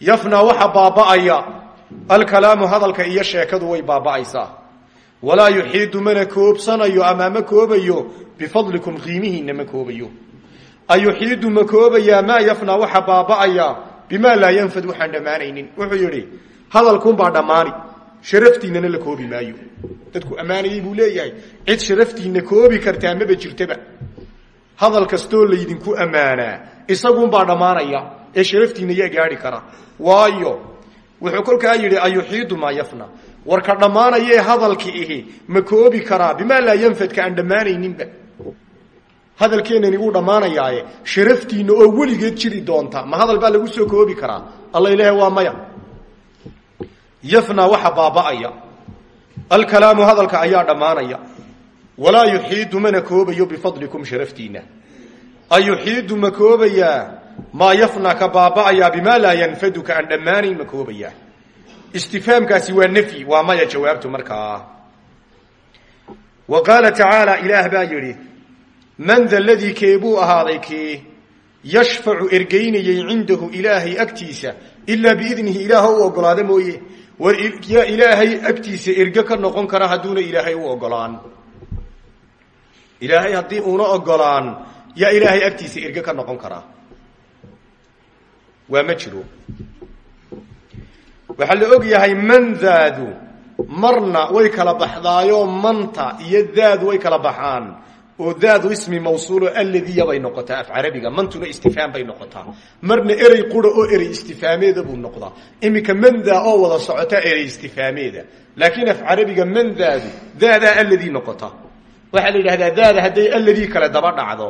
yafnaa waxa baaba'aya alkalaamu hadalka iyo sheekadu way baaba'aysaa. Walaa yuxiidu mana koobsanayo ama ma koobayo bifadlikum qiimihiina ma koobayo. Ayuxiidu ma koobayaa maa yafnaa waxa baaba'aya bimaa laa yanfad waxaan dhammaanaynin. Wuxuu yidhi hadalkuunbaa dhammaani sharaftiinana la koobi maayo. Dadku ammaanayey buu leeyahay cid sharaftiina koobi kartaa maba jirtaba. Hadal kastoo laydinku ammaanaa isaguunbaa dhammaanaya ee sharaftiina yaa gaadhi kara. Waayo wuxuu kolkaa yidhi ayuxiidu maa yafna? Warka dhammaanayee hadalki ihi ma koobi karaa bimaa laa yanfadka aan dhammaanayninba. Hadalkeenani wuu dhammaanayaaye. Sharaftiina oo weligeed jiri doonta. Ma hadal baa lagu soo koobi karaa? Alla ilaaha waa maya. Yafna waxa baaba'aya. Alkalaamu hadalka ayaa dhammaanaya. Walaa yuxiidu mana koobayo bifadlikum sharaftiina ayuxiidu ma koobayaa maa yafna ka baaba'ayaa bimaa laa yanfadu ka aan dhammaanayn ma koobayaa. Istifaamkaasi waa nafyi waa maya jawaabtu markaa. Wa qaala tacaala ilaah baa yidhi man da ladii keebuu ahaaday kii yashfacu ergeynayey cindahu ilaahay agtiisa ilaa biidnihi ilaaha u ogolaada mooye. War yaa ilaahay agtiisa erge ka noqon kara hadduuna ilaahay u ogolaan. Ilaahay haddii uuna ogolaan yaa ilaahay agtiisa erge ka noqon karaa waa ma jiro. Waxaa la og yahay man daadu marna way kala baxdaayoo manta iyo daadu way kala baxaan. Oo daadu ismi mawsuulo alladiya bay noqotaa af carabiga. Mantuna istifhaam bay noqotaa. Marna erey qura oo erey istifhaameeda buu noqdaa. Iminka mandaa oo wada socota erey istifhaameeda. Laakiin af carabiga mandaadu daadaa alladii noqota waxaa la yidhahdaa daada hadday alladii daba dhacdo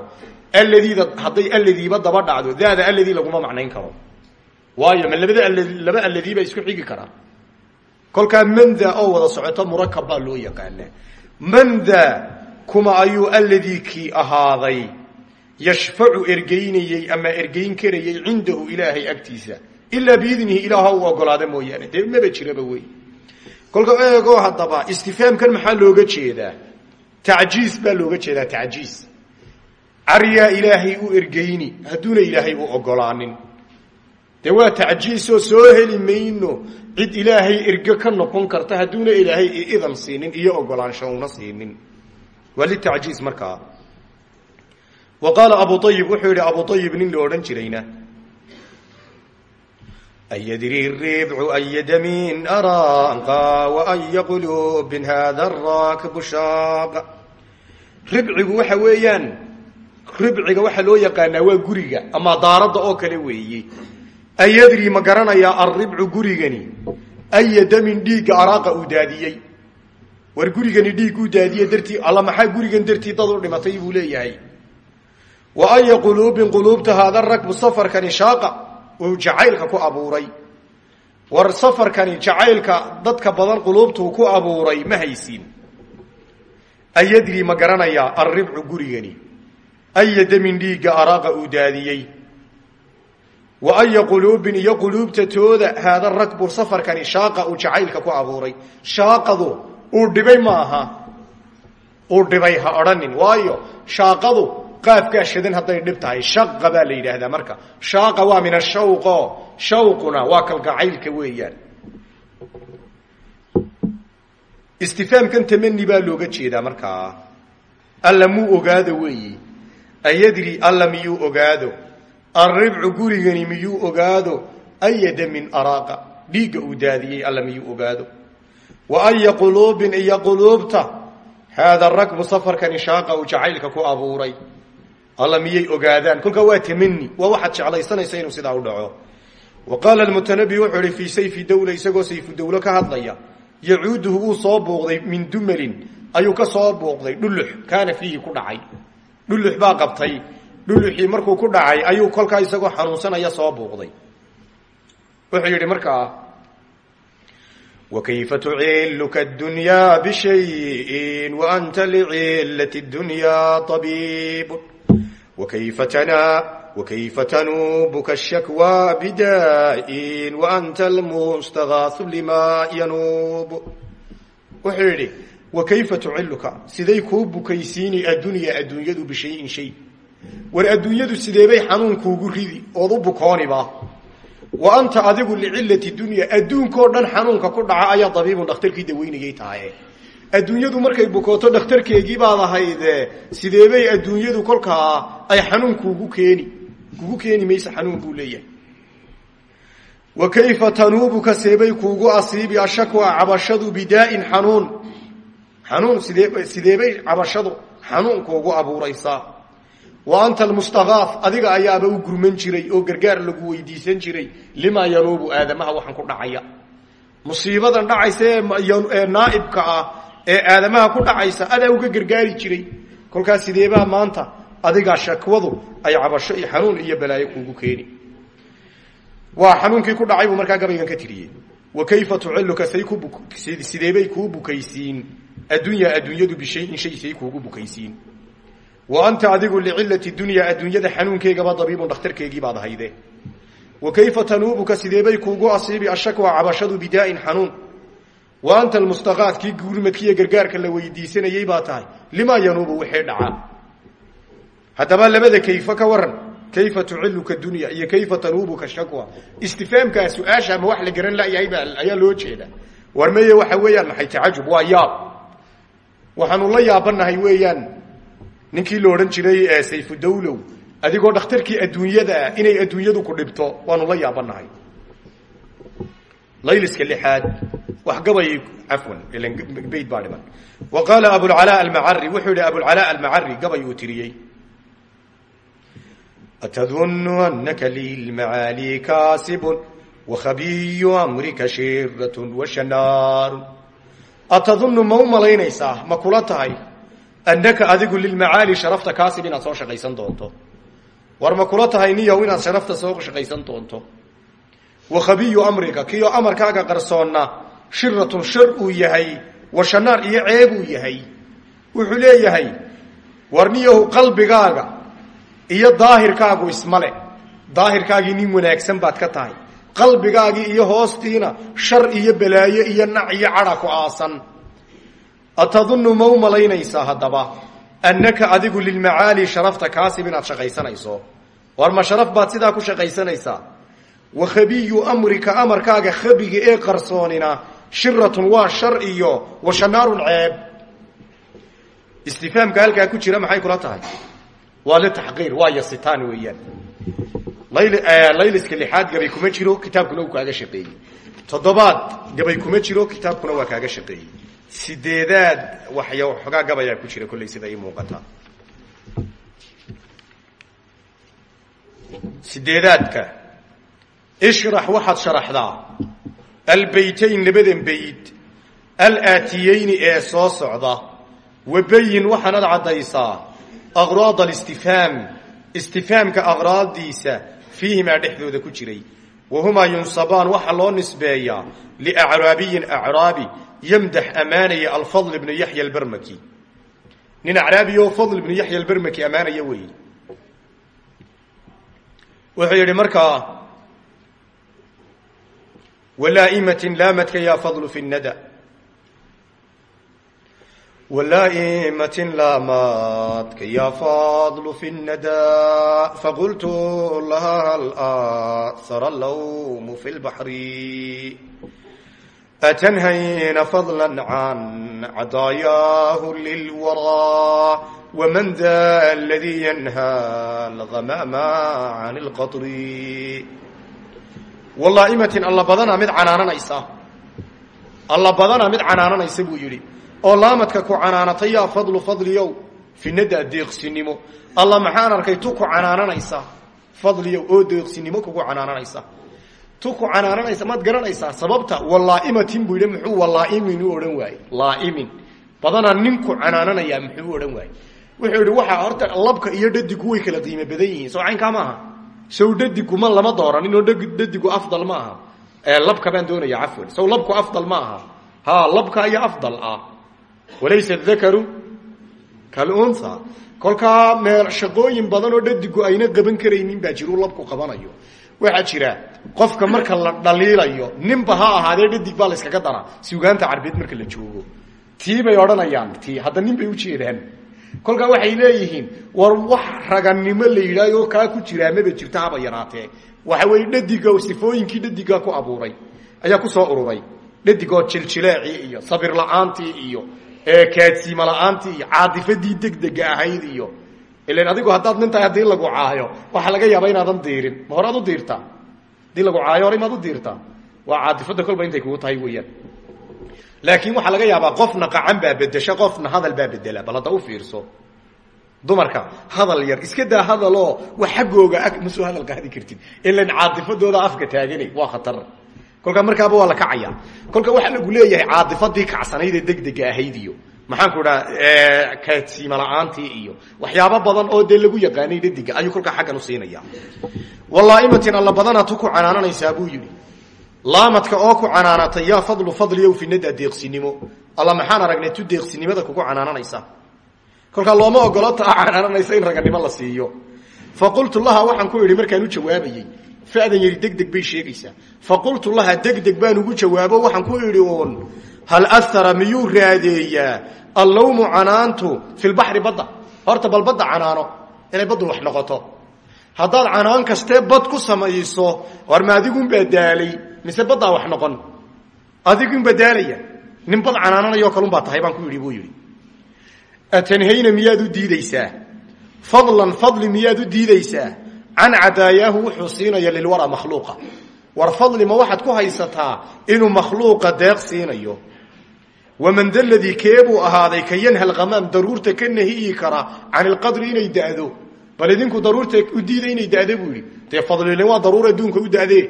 alladiida hadday alladiiba daba dhacdo daada alladii laguma macnayn karo. Waayo ma labada laba alladii baa isku xigi karaa kolkaa manda oo wada socoto murakab baa loo yaqaanaa manda kuma ayuu alladii kii ahaaday. Yashfacu ergeynayey ama ergeyn karayey cindahu ilaahay agtiisa. Ilaa biidnihi ilaaha u ogolaada mooyaane. Dee maba jiraba wey. Kolka eegoo haddaba istifaamkan maxaa looga jeedaa? Tacjiis baa looga jeedaa tacjiis caryaa ilaahay u ergeyni hadduuna ilaahay u ogolaanin. Dee waa soo heli mayno cid ilaahay erge ka noqon karta hadduuna ilaahay idan siinin iyo ogolaansho una siinin. Waa litacjiis markaa. Wa abu ayib wuxuu abu ayib nin la odhan jirayna. Ayadri ribcu aya damin aranqa waaya quluubin hada rakbu shaaqa ribcigu waxa weeyaan ribciga waxaa loo yaqaanaa waa guriga ama daaradda oo kale weeye. Ayadri ma garanayaa alribcu gurigani. Aya damin dhiigga araaqa uu daadiyey. War gurigani dhiig uu daadiye dartii alla maxaa gurigan dartii dad u dhimatay buu leeyahay. Wa aya quluubin quluubta haada rakbu safarkani shaaqa uu jacaylka ku abuuray. War safarkani jacaylka dadka badan quluubtuu ku abuuray ma haysiin. Ayadri ma garanayaa alribcu gurigani aya damin dhiigga araaqa uu daadiyey wa aya quluubin iyo quluubta tooda haada rakbu safarkani shaaqa uu jacaylka ku abuuray shaaqadu uu dhibay ma aha uu dhibay ha odhanin waayo shaaqadu qaafkaa shadan hadday dhib tahay shaqa baa la yidhaahdaa marka shaaqa waa min ashawqo shawquna waa kalgacaylka weeyaan istifaamkan tamani baa looga jeedaa markaa alla muu weeyi ayadri alla miyuu ogaado? Alribcu gurigani miyuu ogaado? Ayada min araaqa. Dhiigga uu daadiyey alla miyuu ogaado? Wa aya quluubin iyo quluubta haada rakbu safarkani shaaqa uu jacaylka ku abuuray. Alla miyay ogaadaan? Kolkaa waa tamani waa waxaad jeclaysanaysa inuu sidaa u dhaco. Wa qaala mutanabi wuxuu ihi fii sayfi dawla isagoo sayfu dawlo ka hadlaya yacuuduhu wuu soo buuqday min dumalin. Ayuu ka soo buuqday dhulux. Kaana fiihi ku dhacay dhulux baa qabtay. Dhuluxii markuu ku dhacay ayuu kolkaa isagoo xanuunsanaya soo buuqday. Wuxuu yidhi markaa wakayfa tuciluka اdunyaa bishayin waanta licilat اdunyaa abiib wakayfa tanuubuka shakwaa bidaa'in waanta almustagaasu lima yanuub wuxuu yidhi wakayfa tuciluka siday kuu bukaysiini addunya adduunyadu bishayin shay. War adduunyadu sideebay xanuunkuugu ridi? Ood u bukooniba wa anta adigu licilati dunya adduunkao dhan xanuunka ku dhaca ayaa dabiibun dhakhtarkii daweynayay tahaye adduunyadu markay bukooto dhakhtarkeegii baad ahayde sideebay adduunyadu kolkaa ay xanuun kuugu keeni? Kugu keeni mayse xanuun buu leeyahay. Wa kayfa tanuubuka seebay kuugu asiibi ashakwa cabashadu bidaa'in xanuun xanuun sidee sideebay cabashadu xanuun kuugu abuuraysaa? Wa anta almustakaaf adiga ayaaba u gurman jiray oo gargaar lagu weydiisan jiray limaa yanuubu aadamaha waxaan ku dhacaya? Musiibadan dhacaysa ee naaibka ah ee aadamaha ku dhacaysa adaa uga gargaari jiray. Kolkaas sideebaa maanta? Adigaa shakwadu ay cabasho iyo xanuun iyo balaayo kuugu keeni. Waa xanuunkii ku dhacay buu markaa gabaygan ka tiriyey. Wa kayfa tuciluka say ku sideebay kuu bukaysiin addunya adduunyadu bishayin shay say kuugu bukaysiin. Wa anta adigu licilati dunya adduunyada xanuunkeygaba dabiibun dhakhtarkeegii baad ahayde. Wa kayfa tanuubuka sideebay kuugu asiibi ashakwa cabashadu bidaa'in xanuun? Wa anta almustakaad kii gurmadkiiyo gargaarka la weydiisanayey baa tahay limaa yanuubu wixii dhacaa haddaba labada kayfa ka waran kayfa tuciluka dunya iyo kayfa tanuubuka shakwa istifaamkaa su'aasha ma wax la garan layahay ayaa loo jeeda war meye waxa weeyaan maxay tacajub? Waa yaab waxaanu la yaabanahay weeyaan. Ninkii la odhan jiray sayfudawlow adigoo dhakhtarkii adduunyada ah inay adduunyadu ku dhibto waanu la yaabanahay layliska lixaad wax gabay cafwan beyt baa dhiman. Wa qaala abulcalaa almacari wuxuu yihi abulcalaa almacari gabay uu tiriyey. Atadunu anaka lilmacaali kaasibun wakhabiyu amrika shiratun washanaaru atadunu ma u malaynaysaa ma kula tahay annaka adigu lilmacaali sharafta kaasib inaad soo shaqaysan doonto war ma kula tahay niyow inaad sharafta soo shaqaysan doonto wakhabiyu amrika kiyo amarkaaga qarsoonna shiratun shar uu yahay washanaar iyo ceeb uu yahay wuxuu leeyahay war niyahu qalbigaaga iyo daahirkaagu ismale daahirkaagii nin wanaagsan baad ka tahay qalbigaagii iyo hoostiina shar iyo balaayo iyo nac iyo cadha ku aasan. Atadunnu ma u malaynaysaa haddaba? Annaka adigu lilmacaali sharafta kaasib inaad shaqaysanayso. War ma sharaf baad sidaa ku shaqaysanaysaa? Wa khabiyu amrika amarkaaga khabiga ee qarsoonina shiratun waa shar iyo wa shanaarun ceeb. Istifaamka halkaa ku jira maxay kula tahay waa litaxqiir waa yasitaan weeyaan. Layliska lixaad gabay kuma jiro kitaabkuna uu kaaga shaqeeyey. Toddobaad gabay kuma jiro kitaabkuna waa kaaga shaqeeyey. Sideedaad waxy xoogaa gabayaa ku jira kolley sida ii muuqata. Sideedaadka ishrax waxaad sharaxdaa. Albeytayn labadan beyt alaatiyeyni ee soo socda. Wabayin waxaanad caddaysaa aqraad alistifhaam istifhaamka aqraaddiisa fiihimaa dhexdooda ku jiray wahumaa yunsabaan waxaa loo nisbeeyaa liacraabiyin acraabi yamdax ammaanaya alfadl ibnu yaxya albarmaki nin acraabi oo fadl ibnu yaxya albarmaki ammaanaya weeye wuxuu yidhi markaa walaa'imatin laamadka yaa fadlu fi nnada walaa'imatin laamadka yaa fadlu fi nnada faqultu laha hal athara allawmu fi lbaxri أتنهين فضلا عن عطاياه للورى ومن ذا الذي ينهى الغمام عن القطر واللائمة الله بدنا مد عنانaysa الله بدنا mid canaananaysa buu yidhi oo laamadka ku canaanatay yaa fadlu fadliyow finada deeqsinimo. Alla maxaan arkay? Tu ku canaananaysa. Fadliyow oo deeqsinimo kugu canaananaysa. Tuku canaananaysa maad garanaysaa sababta? Walaa'imatin buu yidhi muxuu walaa'imin u odhan waayey. Laa'imin. Badanaa ninku canaananayaa muxuu u odhan wuxuu yidhi waxaa horta labka iyo dhadigu way kala qiimo badan yihiin. Soo caynkaa ma aha. Dhadigu ma lama dooranin oo dhadigu afdal ma aha. Labka baan doonaya cafwan. Sow labku afdal ma aha. Ha labka iyo afdal ah walaysa dakaru kalunha kolkaa meel shaqooyin badan oo dhadigu ayna qaban karaynin baa jiruu labku jira qofka marka la dhaliilayo ninba ha ahaadee dhadig baa la yskaga daraa suugaanta carbeed marka la joogo. Tii bay odhanayaan tii. Hadda nin bay ujeedaan kolkaa waxay leeyihiin war wax raganimo la yidhaayo kaa ku jiraa maba jirta haba yaraatee. Waxa weeye dhadiga sifooyinkii dhadigaa ku abuuray ayaa ku soo ururay. Dhadigoo jiljileecii iyo sabir la'aantii iyo kaadsiimo la'aantii iyo caadifadii degdega ahayd iyo ilan adigu haddaad nin tahay haddii lagu caayo waxaa laga yaaba inaadan diirin. Ma horaad u diirtaa? Hadii lagu caayo hore maad u diirtaa? Waa caadifada kolba intay kugu tahay weeyaan. Laakiin waxaa laga yaabaa qofna qacan baa bedesha qofna hadal baa bedela bal hadda u fiirso. Dumarka hadal yar iska daa hadaloo wax xaggooga ag ma soo hadal qaadi kartid. Ilan caadifadooda afka taagani waa khatar kolkaa markaaba waa la kacaya. kolka waxaa lagu leeyahay caadifadii kacsanayd ee degdega ahayd iyo. maxaanku dhaha kaadsiima la'aantii iyo waxyaabo badan oo dee lagu yaqaanay dhadiga ayuu kolkaa xaggan usiinaya walaa'imatin alla badanatu ku canaananaysaa buu yidhi. laamadka oo ku canaanatay yaa fadlu fadliyow finada deeqsinimo. Alla maxaan aragnay tu deeqsinimada kugu canaananaysa? kolkaa looma ogolo taa canaananaysa in raganimo la siiyo. fa qultu laha waxaan ku idhi markaan u jawaabayey fadan yidhi degdeg bay sheegaysaa. Fa qultu laha degdeg baan ugu jawaabo waxaan ku idhi uun hal ahara miyuu raadeeyaa? Allawmu canaantu fi lbaxri badda. Horta bal badda canaano inay baddu wax noqoto. Haddaad canaan kastee bad ku samayso war ma adigunbaa daalay mise baddaa wax noqon? Adigunbaa daalaya. Nin bad canaananayo kalunbaa tahay baan ku yidhi buu yidhi. Atanhayna miyaad u fadlan fadli miyaad u can cadaayaahu wuxuu siinaya lilwara makhluuqa. War fadli ma waxaad ku haysataa inuu makhluuqa deeq siinayo. Waman da ladii keebuu ahaaday ka yanha lhamaam daruurta ka nahiyi kara can ilqadri inay da'do. Bal idinku daruurta u diida inay da'do buu yidhi. Dee fadlilin waa daruur adduunka u da'dee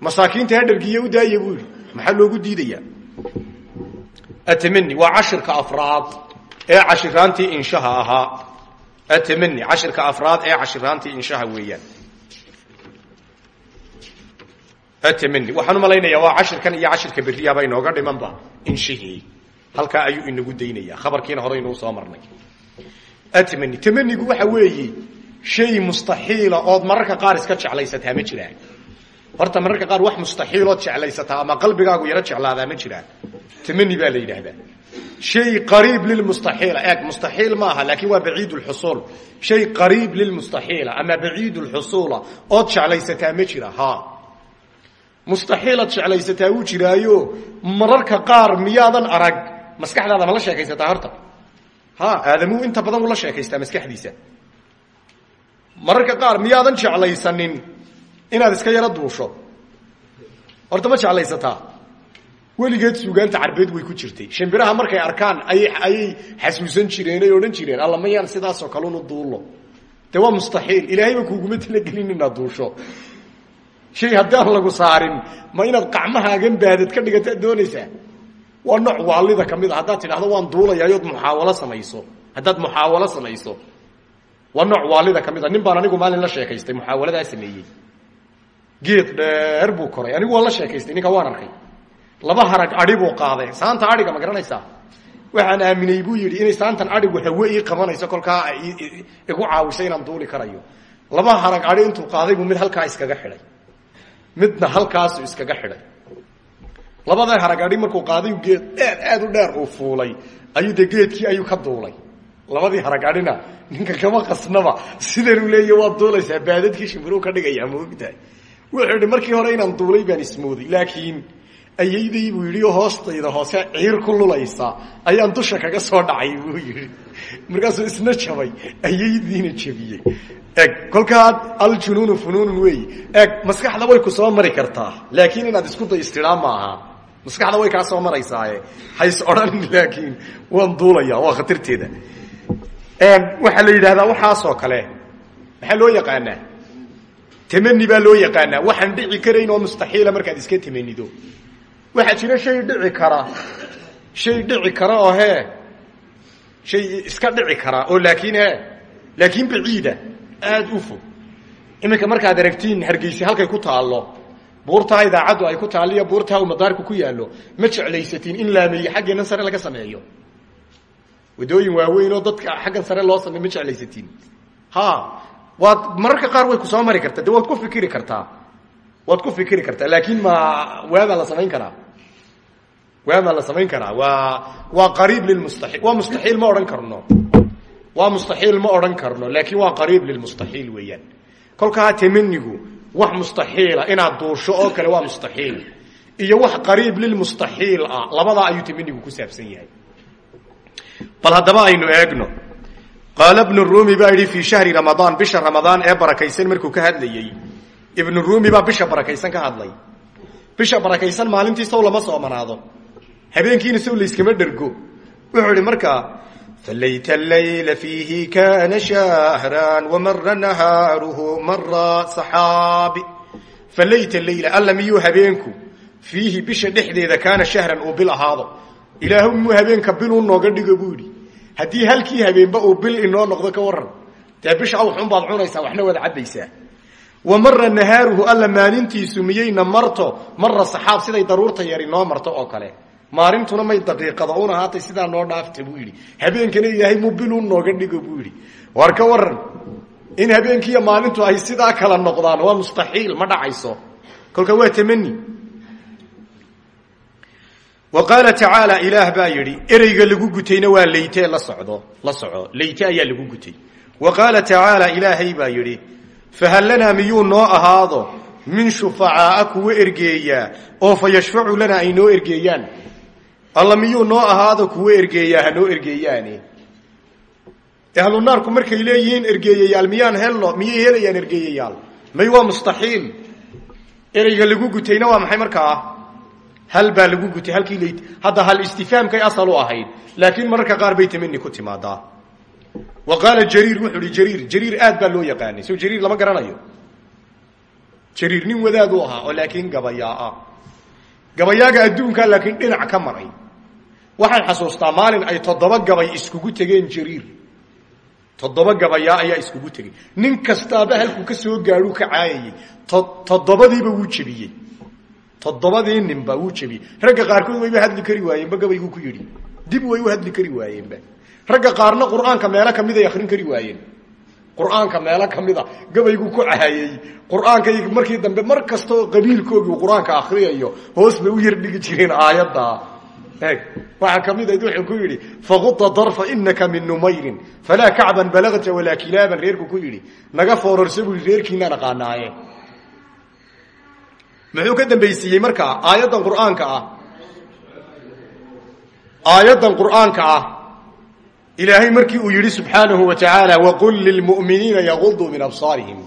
masaakiinta hadhargiiyo u daaya buu yidhi. Maxaa loogu diidaya? Atamani waa cashirka afraad ee cashiraantii inshaha ahaa atamani cashirka afraad ee cashiraantii inshaha weeyaan. Atamani waxaan u malaynayaa waa cashirkan iyo cashirka berriyaaba inooga dhimanba inshihii. Halkaa ayuu inagu daynaya khabarkiina hore inuu soo marnay. Atmani tamanigu waxa weeye shay mustaxiila ood mararka qaar iska jeclaysataa ma jiraan. Horta mararka qaar wax mustaxiilood jeclaysataa ama qalbigaagu yaro jeclaadaa ma jiraan. Tamani baa la yidhaahdaa shay qariib lilmustaxiila eeg mustaxiil maaha laakiin waa baciid lxusuul shay qariib lilmustaxiila ama baciid lxusuula ood jeclaysataa ma jira ha. Mustaxiilaad jeclaysataa wuu jiraayo mararka qaar miyaadan arag maskaxdaada ma la sheekaysataa horta. Ha aadamuu inta badan ula sheekaystaa maskaxdiisa. Mararka qaar miyaadan jeclaysanin inaad iska yaro duusho. Horta ma jeclaysataa weligeed suugaanta carbeed way ku jirtay. Shimbiraha markay arkaan ayay xasuusan jireen ay odhan jireen. Alla mayaan sidaasoo kalenu duullo dee waa mustaxiil. Ilaahayba kuuguma talagelin inaad duusho. Shay haddaan lagu saarin ma inaad qacmahaagan baadad ka dhigataad doonaysaa? Waa nooc waalida ka mid a tidhahdo waan duulayaayood muxaawalo samayso. Haddaad muxaawalo samayso. Waa nooc waalida ka mid a nin baan anigu maalin la sheekaystay muxaawaladaa sameeyey. Geed dheer buu koray. Anigu waan la sheekaystay ninka waan arkay laba harag adhi buu qaaday saanta adhiga ma garanaysaa? Waxaan aaminay buu yidhi inay saantan adhigu hawe ii qabanayso kolkaa igu caawiso inaan duuli karayo. Laba harag adhi intuu mid halkaa iskaga xidhay. Midna halkaasu iskaga xidhay. Labada haragadhi markuu qaaday geed dheer aad u dheer uu fuulay. Ayuu de geedkii ayuu ka duulay. Labadii haragadhina ninka kama qasnaba. Sidanuu leeya waad duulaysaa baadadkii shimbiruu ka dhigayaa maogtahay wuxuu markii hore inaan duulay baan ismooday laakiin ayayday buu yidhi hoostayda hoose ciir ku lulaysa. Ayaan dusha kaga soo dhacay buu yidhi. Markaasuu isna jabay. Ayaydiina jabiyey. Eg kolkaa aljunuunu funuunun weey. Eg maskaxda way ku soo mari kartaa. Laakiin inaad isku day istidhaa maaha. Maskaxda way kaa soo maraysaaye. Hays odhan laakiin waan duulaya waa khatarteeda waxaa la yidhahdaa waxaasoo kale. Maxaa loo yaqaanaa? Tamani baa loo yaqaanaa. Waxaan dhici karayn oo mustaxiila markaad iska tamanido waxaa jira shay dhici kara. Shay dhici kara oo hee shay iska dhici kara oo laakiin he laakiin baciida aada u fog. Iminka markaad aragtiin hargeysa halkay ku taallo buurtaa idaacaddu ay ku taallo iyo buurtaa uu madaarku ku yaallo ma jeclaysatiin in laameeye xaggeennan sare laga sameeyo. Wadooyin waaweyn oo dadka xaggan sare loo samay ma jeclaysatiin. Ha waad mararka qaar way ku soo mari kartaa de waad ku fikiri kartaa. Waad ku fikiri kartaa laakin ma waamaa la samayn karaa waamaa la samayn karaa. Waa waa qariib lilmustaxiil waa mustaxiil ma odhan karno. Waa mustaxiil ma odhan karno laakin waa qariib lilmustaxiil weeyaan. Kolkaa tamanigu wax mustaxiila inaad duusho oo kale waa mustaxiil iyo wax qariib lilmustaxiil ah labadaa ayuu tamanigu ku saabsan yahay. Bal haddaba aynu eegno qaala ibnu rumi baa yidhi fii shahri ramadaan bisha ramadaan ee barakaysan markuu ka hadlayey ibnu rumi baa bisha barakaysan ka hadlay. Bisha barakaysan maalintii sow lama soomanaado habeenkiina sow layskama dhergo. Wuxuu idhi markaa falayta alayla fiihi kana shahran wamara nahaaruhu mara saxaabi. Falayta leyla alla miyuu habeenku? Fiihi bisha dhexdeeda kaana shahran uu bil ahaado. Ilaahu muu habeenka bil u nooga dhigo buu yidhi. Halkii habeenba uu bil inoo noqdo ka waran dee bisha awxun baad cunaysaa waxna waad cabbaysaa wa mara nahaaruhu alla maalintiisu miyayna marto mara saxaab siday daruurta yar inoo marto oo kale maalintuna may daqiiqada un ahaatay sidaa noo dhaafta buu yidhi. Habeenkana ilaahay muu bil u nooga dhigo buu yidhi. War ka waran in maalintu ay sidaa kala noqdaan waa mustaxiil ma dhacayso. Kolka waa tamani wa qaala ilaah baa yidhi ereyga lagu gutayna waa leyte la socdo la soco. Leyte ayaa lagu gutay. Wa qaala tacaala ilaahay baa yidhi noo ahaado min shufacaa'a kuwa ergeeyaa oo fa yashfacu ay noo ergeeyaan alla miyuu noo ahaado kuwa ergeeyaa ha noo ergeeyaane ahlu naarku markay leeyihiin ergeeyayaal miyaan helno? Miyay helayaan ergeeyayaal? May waa mustaxiil. Ereyga lagu gutayna waa maxay markaa? Hal baa lagu gutay halkii l hadda hal istifaamkay asal u ahayd. Laakiin mararka qaar bay tamani ku timaadaa. Wa qaala jariir wuxuu hi jariir jariir aad baa loo yaqaanay. So jariir lama garanayo. Jariir nin wadaadu ahaa oo laakiin gabayaa gabayaaga adduunkaa laakiin dhinac ka maray waxaan xasuustaa maalin ay toddoba gabay iskugu tegeen jariir toddoba gabayaa ayaa iskugu tegey. Nin kastaaba halkuu ka soo gaadhuu ka caayayey. Toddobadiiba wuu jebiyey. Toddobadii ninba wuu jebiyey. Ragga qaarkood wayba hadli kari waayeenba gabayguu ku yidhi. Dib way u hadli kari waayeenba ragga qaarna qur'aanka meelo ka mid ay akrin kari waayeen. Qur'aanka meelo kamida gabayguu ku caayey qur'aankay markii dambe mar kastaoo qabiilkoogii qur'aanka hoos bay u yar dhigi jireen aayadda eeg waxaa ka mid ayd wuxuu ku yidhi faquda darfa inaka min numayrin falaa kacban balagta walaa kilaaban reerku ku yidhi. Naga foorarso yidhi reerkiinaan aqaanaaye. Muxuu ka dambaysiiyey markaa aayaddan qur'aanka ah. Aayaddan qur'aanka ah. Ilaahay markii uu yidhi subxaanahu wa tacaala waqul lilmuminiina yaguduu min absaarihim.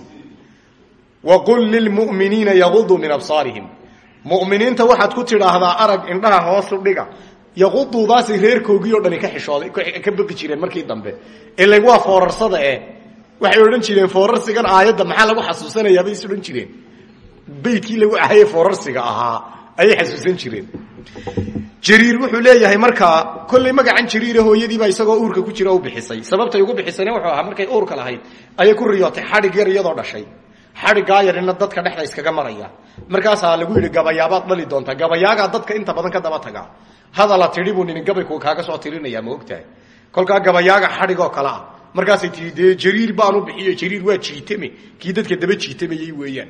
Waqul lilmu'miniina yaguduu min absaarihim mu'miniinta waxaad ku tidhaahdaa arag indhaha hoosu dhiga. Yaquduudaasay reerkoogii o dhani ka xishooday ka baqi jireen markii dambe. Ilan waa foorarsada eh waxay odhan jireen foorarsigan aayadda maxaa lagu xasuusanayaa bay is jireen. Beydkii lagu ahaye foorarsiga ahaa ayay xasuusan jireen. Jariir wuxuu leeyahay markaa kollay magacan jariira hooyadiiba isagoo uurka ku jira u bixisay. Sababtay ugu bixisayna wuxuu ahaa markay uurka lahayd ayay ku riyootay xadhig yar iyadoo dhashay xadhiggaa yarina dadka dhexda iskaga maraya. Markaasaa lagu yidhi gabayaabaad dhali doontaa gabayaagaa dadka inta badan ka daba taga. Hadala tidhi buu ninin gabayku kaaga soo tirinaya ma ogtahay? Kolkaa gabayaaga xadhigoo kale ah. Markaasay tii dee jariir baanu bixiyo jariir waa jiitame kii dadka daba jiitamayey weeyaan.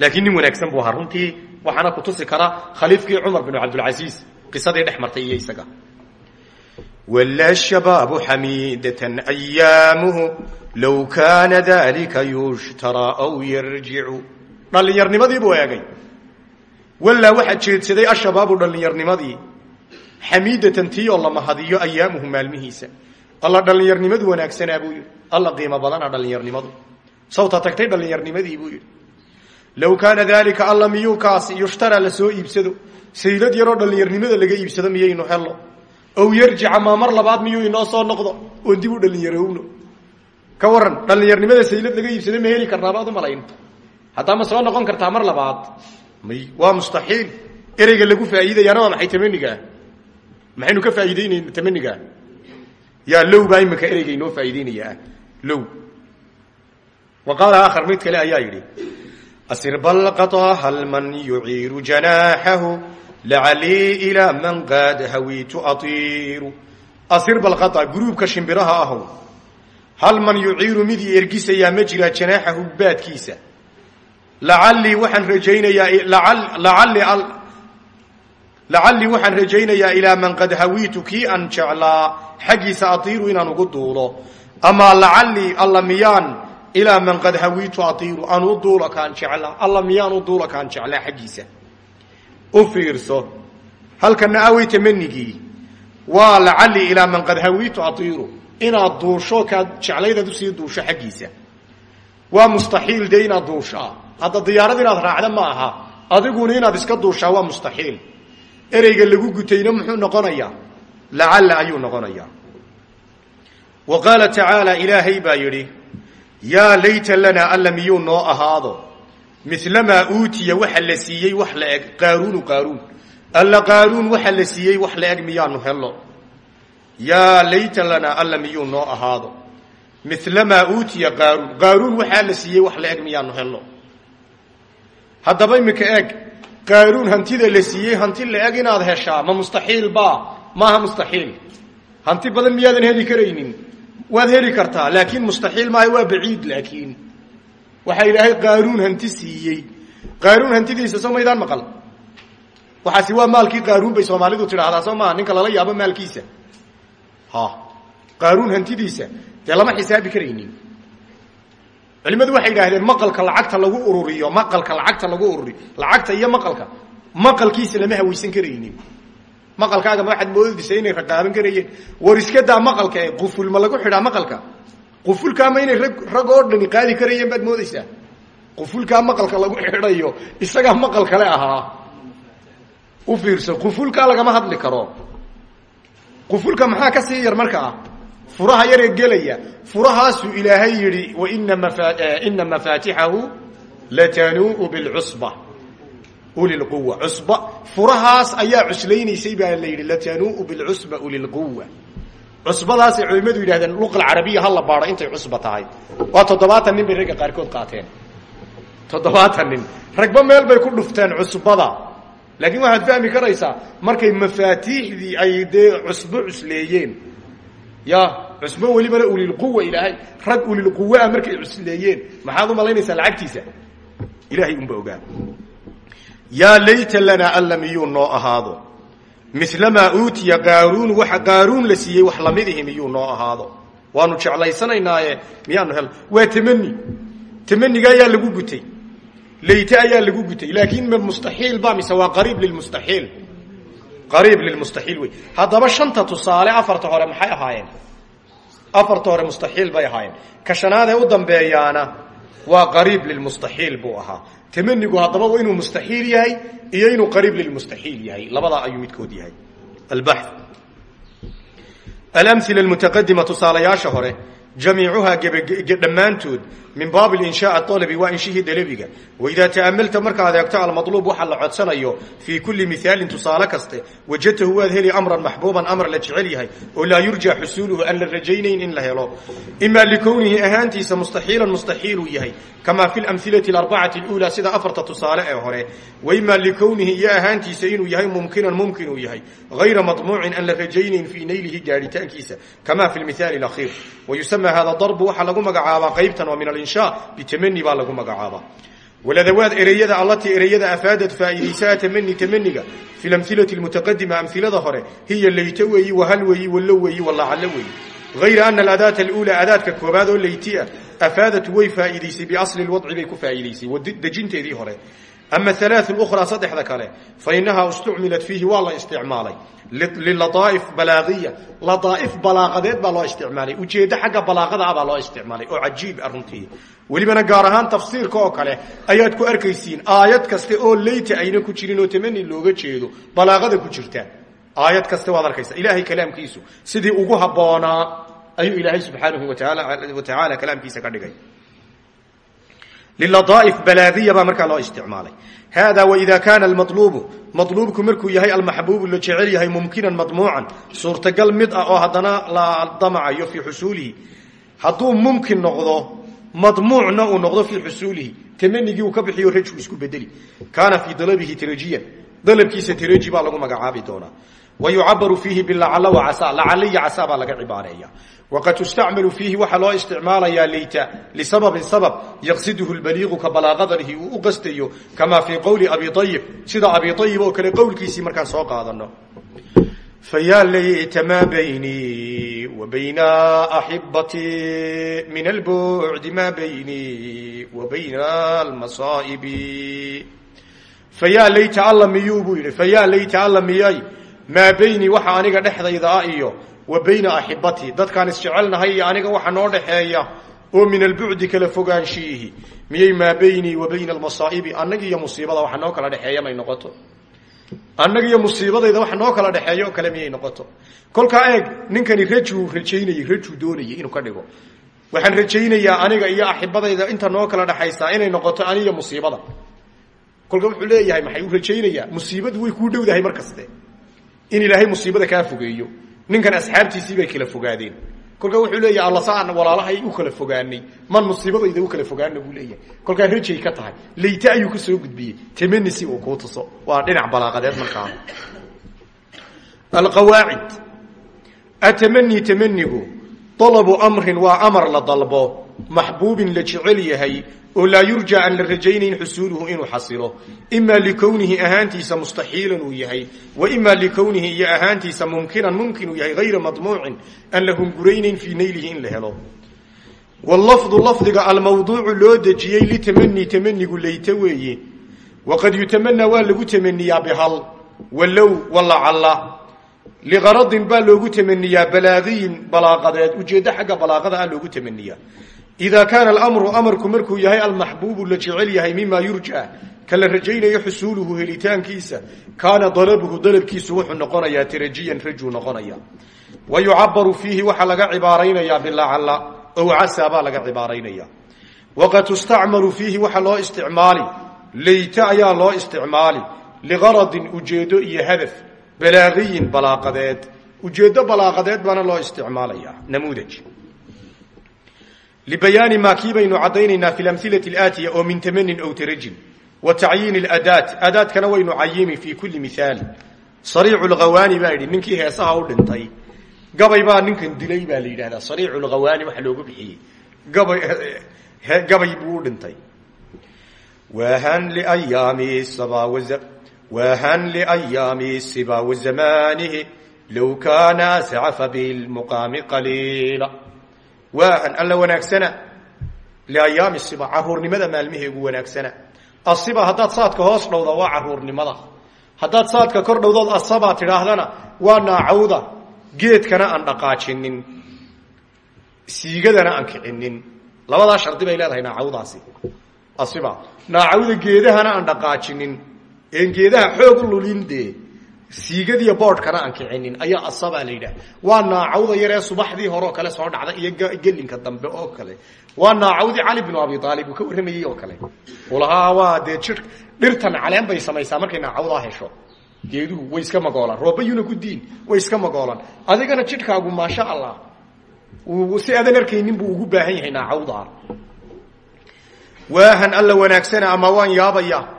Laakiin nin wanaagsan buu ahaa. Runtii waxaana ku tusi kara khaliifkii cumar binu cabdilcasiis qisadii dhex martay iyo isaga wla shabaabu xamiidatan ayaamuhu low kaana dalika yushtaraa aw yarjicu dhallinyarnimadii buu eegay wallaa waxaa jeedsaday ashabaabu dhallinyarnimadii xamiidatan tii oo la mahadiyo ayaamuhu maalmihiisa alla dhallinyarnimadu wanaagsanaa buu yidhi alla qiimo badana dhallinyarnimadu sawta tagtay dhallinyarnimadii buu yidhi low kaana dalika alla miyuu kaasi yushtaraa la soo iibsado saylad yaroo dhallinyarnimada laga iibsado miyaynu hello ow yarjica maa mar labaad miyuu inoo soo noqdo? Oon dib u dhallinyarowno ka waran dhallinyarnimada saylad laga iibsado ma heli karnaa baad u malayn. Haddaa ma soo noqon kartaa mar labaad may waa mustaxiil. Ereyga lagu faa'iidayaana waa maxay tamanigaa maxaynu ka faa'iideynayna tamanigaa yaa low baa iminka ereyga inoo faa'iideynayaa low. Wa qaala aakhar mid kale ayaa yidhi asir balqata hal man yuciiru janaaxahu lacalii ilaa man qaad hawiitu aiiru asir balqaa guruubka shimbiraha ahow hal man yuciiru mid i ergisayaa ma jiraa janaaxahu baadkiisa lacallii waxaan rajaynayaa lacalli lacallii waxaan rajaynayaa ilaa man qad hawiitu kii aan jeclaa xaggiisa atiiru inaan ugu duulo amaa lacallii alla miyaan ilaa man qad hawiitu atiiru aan u duula kaan jeclaa alla miyaan u duula kaan jeclaa xaggiisa u fiirso halkana awey tamanigii waa lacallii ilaa man qad hawiitu atiiru. Inaad duusho kaad jeclaydaad u sii duusho xaggiisa. Waa mustaxiil dee inaad duushaa. Hadda diyaarad inaad raacda ma aha. Adiguna inaad iska duushaa waa mustaxiil. Ereyga lagu gutayna muxuu noqonayaa lacalla ayuu noqonayaa wa qaala tacaala ilaahay baa yidhi yaa layta lanaa alla miyuu noo ahaado milamaa uutiya waxa la siiyey wax la eg qaaruunu qaaruun. Alla qaaruun waxa la siiyey wax la eg miyaanu hello yaa layta lanaa alla miyuu noo ahaado. Milamaa uutiya qaaruun. Qaaruun waxaa la siiyey wax la eg miyaanu hello haddaba iminka eeg qaaruun hantida la siiyey hanti la eg inaad heshaa ma mustaxiil ba maaha mustaxiil. Hanti badan miyaadan heli karaynin waad heli kartaa laakiin mustaxiil maaha waa waxaa ilaahay qaaruun hanti siiyey. Qaaruun hantidiisa soo maydaan maqal. Waxaasi waa maalkii qaaruun bay soomaalidu tidhaahdaa soo ninka lala yaabo maalkiisa. Ha. Qaaruun hantidiisa dee lama xisaabi karaynin. Culimadu waxay yidhaahdeen maqalka lacagta lagu ururiyo maqalka lacagta lagu ururiyo lacagta iyo maqalka maqalkiisa lama hawaysan karaynin. Maqalkaaga ma waxaad moodaysa inay raqaaban karayeen. War maqalka ee quful lagu xidhaa maqalka qufulkaama inay rag oo dhani qaadi karayeen baad moodaysaa? Qufulkaa maqalka lagu xidhayo isagaa maqal kale ahaa u fiirso qufulkaa lagama hadli karo. Qufulka maxaa ka sii yar markaa furaha yaree gelaya. Furahaasuu ilaahay yidhi ina mafaatixahu latanuu'u bilcusba. Uli lquwa cusba. Furahaas ayaa cuslaynaysay baa la yidhi latanuu'u bilcusba uli lquwa cusbadaasay culimmadu yidhahdeen luqa alcarabiya ha la baadho intay cusba tahay. Waa toddobaatan nin bay ragga qaarkood qaateen. Toddobaatan nin. Ragba meel bay ku dhufteen cusbada. Laakiin waxaad fahmi karaysaa markay mafaatiixdii ay dee cusbo cusleeyeen. Ya cusbo welibana ulilquwa ilaahay. Rag ulilquwaa markay cusleeyeen. Maxaad u malaynaysaa lacagtiisa? Ilahay unba ogaa yaa layta lanaa noo ahaado milamaa uutiya qaaruun waxa qaaruun la siiyey wax lamidihi miyuu noo ahaado. Waanu jeclaysanaynaaye miyaanu hel. Waa tamani tamaniga ayaa lagu gutay. Layte ayaa lagu gutay. Laakiin ma mustaxiil ba mise waa qariib lilmustaxiil qariib lilmustaxiil wey. Haddaba shanta tusaale afarta hore maxay ahaayeen? Afarta hore mustaxiil bay ahaayeen. Ka shanaad ee u dambeeyaana waa qariib lilmustaxiil buu ahaa. Tamanigu haddaba waa inuu mustaxiil yahay iyo inuu qariib lilmustaxiil yahay. Labadaa ayuu midkood yahay. Alamila almutaqadima tusaalayaasha hore jamiicuhaa dhammaantood min baab insha alabi waa inshihii dalabiga waidaa ta'amalta markaad eegto almaluub waxa la codsanayo fii kulli miaalin tusaale kaste wajadtahu waad heli amran maxbuuban amar la jecel yahay oo yurja xusuuluhu aan la rajaynayn in la helo. Ima likownihi ahaantiisa mustaxiilan mustaxiiluu yahay kamaa fi lamilai arbacati uulaa sida afarta tusaale ee hore. Waima likownihi iyo ahaantiisa inuu yahay mumkinan mumkinuu yahay ayra mamuucin aan la rajaynayn fii naylihi gaadhitaankiisa kama fi miaal akhiir wayusama hada darbu waxaa lagu magacaabaa qaybtan oo min alinsha bitamani baa lagu magacaabaa waladawaad ereyada allatii ereyada afaadad faa'iidaysaa tamani tamaniga fi lamhilati lmutaqadima amhilada hore hiya layto weeyi wahal weeyi wallo weeyi walacallo weeyi. Hayra ana aladaata aluulaa adaadka koobaad oo layti ah afaadat way faa'iidaysay biasli lwadci bay ku faa'iidaysay dejinteedii hore ama alaau ukhraa saddexda kale fa inahaa istucmilat fiihi waa la isticmaalay. Liladaa'if balaaqiya ladaa'if balaaqadeed baa loo isticmaalay. Ujeeddo xagga balaaqada ah baa loo isticmaalay oo cajiib ah runtii. Welibana gaar ahaan tafsiirka oo kale ayaad ku arkaysiin aayad kaste oo leyta ayna ku jirin oo tamani looga jeedo balaaqada ku jirta. Aayad kaste waad arkaysa ilaahay kalaamkiisu sidii ugu habboonaa ayuu ilaahay subxaanahu wataala watacaala kalaamkiisa lilaطaa'if balaagiya baa markaa loo isticmaalay hada waida kaana almaluubu maluubku markuu yahay almaxbuubu la jecel yahay mumkinan madmuucan suurtagal mid ah oo haddana la damacayo fii xusuulihi hadduu mumkin noqdo madmuucna uu noqdo fii xusuulihi tamanigii uu ka bixiyo rajku isku bedeli kaana fii dalabihi tarajiyan dalabkiisa taraji baa lagu magacaabi doonaa wa yucabaru fiihi bilacala wacasa lacala iyo casa baa laga cibaareeya waqad tustacmalu fiihi waxaa loo isticmaalayaa leyta lisababin sabab yaqsiduhu lbaliiqu ka balaaqadanihi uu u qastayo kamaa fii qowli abi ayib sida abi ayib oo kale qowlkiisii markaan soo qaadano fayaa layta maa baynii wa bayna axibatii min albucdi maa baynii wa bayna almasaa'ibi fayaa layta alla miyuu buu yidhi fayaa layta alla miyay maa baynii waxa aniga dhexdayda ah iyo wa bayna axibatii dadkaan isjecelnahay iyo aniga waxa noo dhexeeya oo min albucdi kala fogaanshiihi. Miyay maa baynii wa bayna almasaa'ibi? Annaga iyo musiibada waxa noo kala dhexeeya may noqoto. Annaga iyo musiibadayda waxa noo kala dhexeeya oo kale miyay noqoto. Kolkaa eeg ninkani rajuu rajaynayay rajuu doonayay inuu ka dhigo. Waxaan rajaynayaa aniga iyo axibadayda inta noo kala dhexaysaa inay noqoto aniyo musiibada. Kolka wuxuu leeyahay maxay u rajaynayaa? Musiibadu way kuu dhowdahay mar in ilaahay musiibada kaa fogeeyo ninkan asxaabtiisii bay kala fogaadeen. Kolkaa wuxuu leeyahay alla saan walaalahay u kala fogaanay. Man musiibadayda u kala fogaana buu leeyahay. Kolkaa rajay ka tahay. Layte ayuu ka soo gudbiyey. Tamani si uu waa dhinac balaaqadeed markaa. Alqawaacid. Atamani tamanigu dalabu amrin waa amar maxbuubin la jecel yahay oo laa yurja aan la rajaynayn xusuuluhu inuu xasilo. Ima likownihi ahaantiisa mustaxiilan uu yahay wa ima likownihi iyo ahaantiisa mumkinan mumkin uu yahay hayra madmuucin aan la hunguraynayn fii naylihi in la helo. Wlafdu lafdiga almawduucu loo dejiyey litamani tamanigu layta weeye. Waqad yutamanaa waa lagu tamaniyaa bihal walow walacalla liqaradin baa loogu tamaniyaa balaaqiyin balaaqadeed. Ujeeddo xagga balaaqada ah loogu tamaniyaa ida kaana alamru amarku markuu yahay almaxbuubu la jecel yahay mima yurja ka la rajaynayo xusuuluhu helitaankiisa kaana dalabuhu dalabkiisu wuxuu noqonayaa tarajiyan rajuu noqonaya wa yucabaru fiihi waxaa laga cibaaraynayaa bilacala ow casa baa laga cibaaraynaya waqad tustacmalu fiihi waxaa loo isticmaali layte ayaa loo isticmaali liqaradin ujeedo iyo hadaf balaaqiyin balaaqadeed ujeeddo balaaqadeed baana loo isticmaalaya namuudaj libayaani maa kii baynu caddaynaynaa fi lamhilati alaatiya oo min tamanin ow tarajin wa tacyiini aladaat adaadkana waynu cayimi fii kulli mihaali sariicu lghawaani baa yidhi ninkii heesaha u dhintay gabay baa ninkan dilay baa la yidhahdaa sariicu lghawaani waxa loogu bixiyey gabay gabay buu u dhintay wahan liyaami saba wahan liyaami siba wazamaanihi low kaana ascafa bilmuqaami qaliila waahan alla wanaagsana liayaami siba caruurnimada maalmaheegu wanaagsana. Asiba haddaad saadka hoos dhowda waa caruurnimada. Haddaad saadka kor dhowdood asabaa tidhaahdana waa naacawda geedkana aan dhaqaajinin siigadana aan kicinin. Labadaa shardi bay leedahay naacawdaasi asiba naacawda geedahana aan dhaqaajinin. Een geedaha xoog u lulin siigadiiyo boodhkana aan kicinin ayaa asabaa la yidhaha waa naacawda yaree subaxdii hore oo kale soo dhacda iyo gelinka dambe oo kale. Waa naacawdii cali binu abi aalib uu ka warramayey oo kale. Ulahaa waa dee dhirtan caleen bay samaysaa markay naacawdaa hesho. Geeduhu way iska magoolaan roobayuna ku diin way iska magoolaan. Adigana jidhkaagu maasha allah si adan arkaynin buu ugu baahan yahay naacawdaa. Waahan alla wanaagsana ama waan yaabaya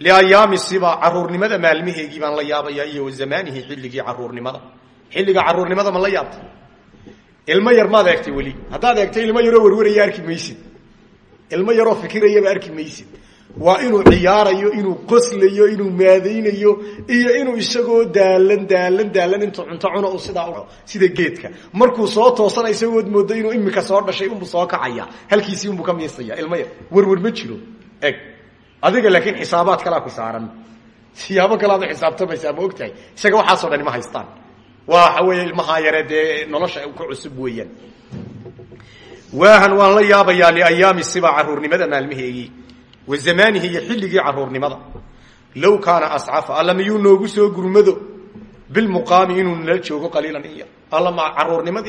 liayaami siba caruurnimada maalmaheegii baan la yaabaya iyo wa zamaanihi xilligii caruurnimada xilliga caruurnimada ma la yaabtay? Ilmo yar maad eegtay weli. Haddaad eegtay ilmo yaroo warwaraya arki maysid. Ilmo yaroo fikirayaba arki maysid. Waa inuu ciyaarayo inuu qoslayo inuu maadaynayo iyo inuu isagoo daalan daalan daalan intuu cunto cuno sidaa sida geedka. Markuu soo toosana isagood moodo inuu imika soo dhashay unbu soo kacaya. Halkiisii unbu ka miisaya ilmo yar warwar ma jiro. Eg adiga laakiin xisaabaad kalaa ku saaran. Siyaabo kalaad u xisaabtamaysaa ma ogtahay? Isaga waxaasoo dhani ma haystaan. Waxa weeye ilmahaa yare dee nolosha ka cusub weeyaan. Waahan waan la yaabayaa liayaami siba caruurnimada maalmaheegii wa zamaanihi iyo xilligii caruurnimada. Low kaana ascafa alla noogu soo gurmado? Bilmuqaami inuu nala joogo qaliilan in yar alla ma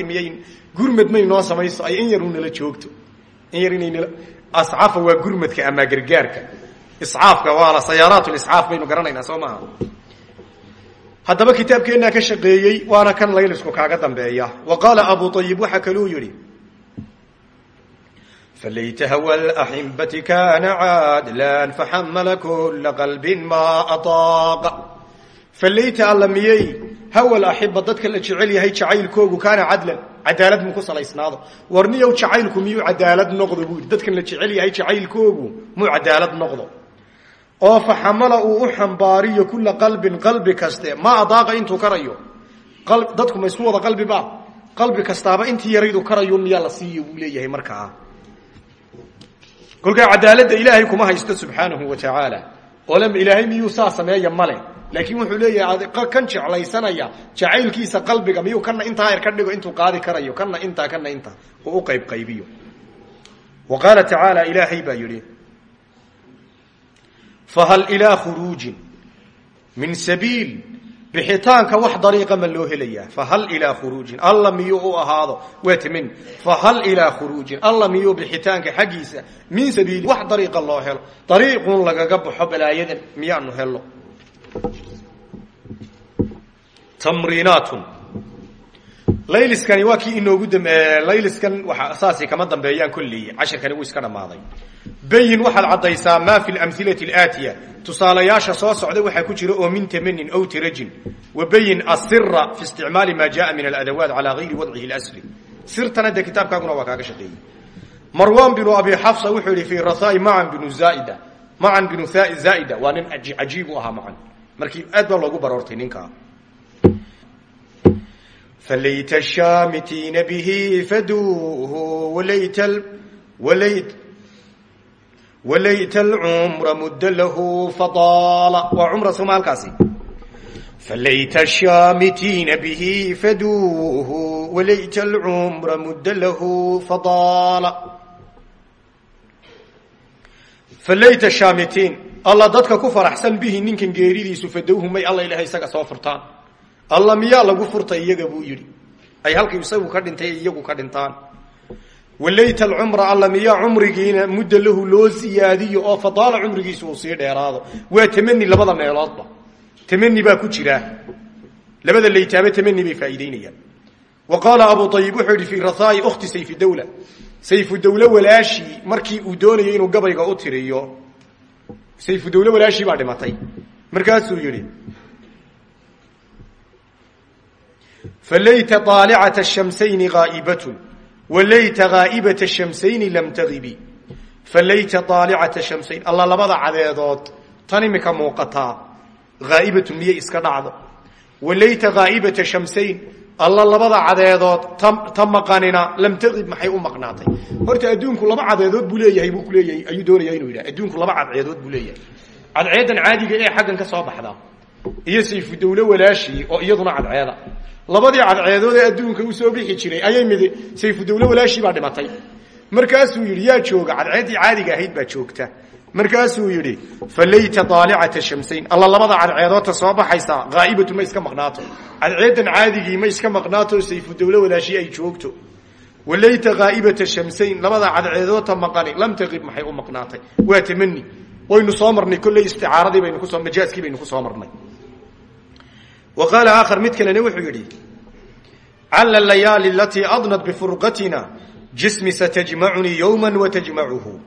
gurmad may noo samayso ay in yar uu nala joogto. In yar inay nala ascafa waa gurmadka ama gargaarka iscaafka waa la sayaaraatu baynu garanaynaa soo maaha haddaba ka shaqeeyey waana kan laylisku kaaga dambeeya wa qaala abu ayib waxaa kaluu yidhi falayta hawa laximbati kana caadlan faxamala kula qalbin maa ataaqa falayta alla miyey hawa dadka la jecel yahay jacaylkoogu kaana cadlan cadaalad mu ku salaysnaado warniyow jacaylku miyuu cadaalad noqdo dadkan la jecel yahay jacaylkoogu muu cadaalad noqdo oo fa uu u xambaariyo kula qalbin qalbi kaste ma adaaqa intuu karayo. Dadku ma isku wada qalbi ba. Qalbi kastaaba intii yaraydu karayo miyaa la siiyo buu leeyahay markaa kolkaa cadaaladda ilaahay kuma haysto subxaanahu wa tacaala. Oo ilaahay miyuu saa sameeya laakiin wuxuu leeyahay kan jeclaysanaya jacaylkiisa qalbiga miyuu kana intaa er ka dhigo intuu qaadi karayo? Kana intaa kana intaa. Oo u qayb qaybiyo. Wa qaala tacaala ilaahay fahal ilaa khuruujin min sabiil bixitaanka wax dariiqa ma loo helayaa fahal ilaa khuruujin alla miyuu u ahaado waa tamin fahal ilaa khuruujin alla miyuu bixitaanka xaggiisa min sabiili wax dariiqa loo helo dariiqun lagaga baxo balaayadan miyaanu helo tamriinaatun layliskani waa kii inoogu layliskan saasi kama dambeeyaan kolley cashirkani wuu iska dhammaaday bayin waxaad caddaysaa maa fi lamilai aatiya tusaalayaasha soo socda waxaa ku jira oo min tamanin aw tirajin. Wabayin asira fi isticmaali maa jaءa min aladawaat calaa gayri wadcihi اsri sirtana dee kitaabkaaguna waa kaaga shaqeeyey. Marwan binu abi xafsa wuxuu yihi fi rasaai maan binu zaaida. Macan binu zaaida waa nin cajiib u ahaa markii aad baa baroortay ninkaa falayt shaamitiina bihi faduuhu walayt walayt walayt alcumra mudda lahu fadaala waa cumra soma halkaasi falayt shaamitiina bihi faduuhu walayt alcumra mudda lahu fadaala falayta shaamitiin alla dadka ku faraxsan bihi ninkan geeridiisu fadowhu may alla ilahay isaga soo furtaan alla miyaa lagu furtay iyaga buu yidhi. Ay halkii isagu ka dhintay iyagu ka dhintaan. Walayta alcumra alla miyaa cumrigiina mudda lahu loo siyaadiyo oo fadaala cumrigiisu uu sii dheeraado. Waa tamani labada meeloodba. Tamani baa ku jira. Labada laytaaba tamani bay faa'iideynayaan. Wa qaala abu ayib wuxuu yidhi fii rahaai ukhti sayfi dawla. Sayfu dawle walaashii markii uu doonayay inuu gabayga u tiriyo sayfu dawle walaashii baa dhimatay. Markaasuu yidhi falayta aalicata shamsayni haa'ibatun walayta haa'ibata shamsayni lam tagibi falayta aalicata shamsayn alla labada cadeedood tan imika muuqataa haa'ibatun miyay iska dhacdo walayta haa'ibata shamsayn alla labada cadeedood ta maqanina lam tagib maxay u maqnaatay horta adduunku laba cadeedood buu leeyahay buu kuleeyahay ayuu doonaya inuu yidhaha adduunku laba cadceedood buu leeyahay cadceedan caadiga ee xaggan ka soo baxda iyo sayfu dawle walaashii oo iyaduna cadceeda labadii cadceedood ee adduunka u soo bixi jiray ayay mid sayfu dawle walaashii baa dhimatay. Markaasuu yidhi yaa jooga cadceeddii caadiga ahayd baa joogta. Markaasuu yidhi falayta aalicata shamsayn alla labada cadceedoodta soo baxaysa haa'ibatu ma iska maqnaato. Cadceedan caadigii ma iska maqnaato sayfu dawle walaashii ay joogto. Walayta haa'ibata shamsayn labada cadceedoodta maqani lam taqib maxay u maqnaatay? Waa tamani waynu soo marnay kolley isticaaradii baynu ku soo majaaskii baynu ku soo marnay wa qaala aakhar mid kalena wuxuu yidhi cala layaali alatii adnat bifurqatina jismi satajmacunii yowma watajmacuhu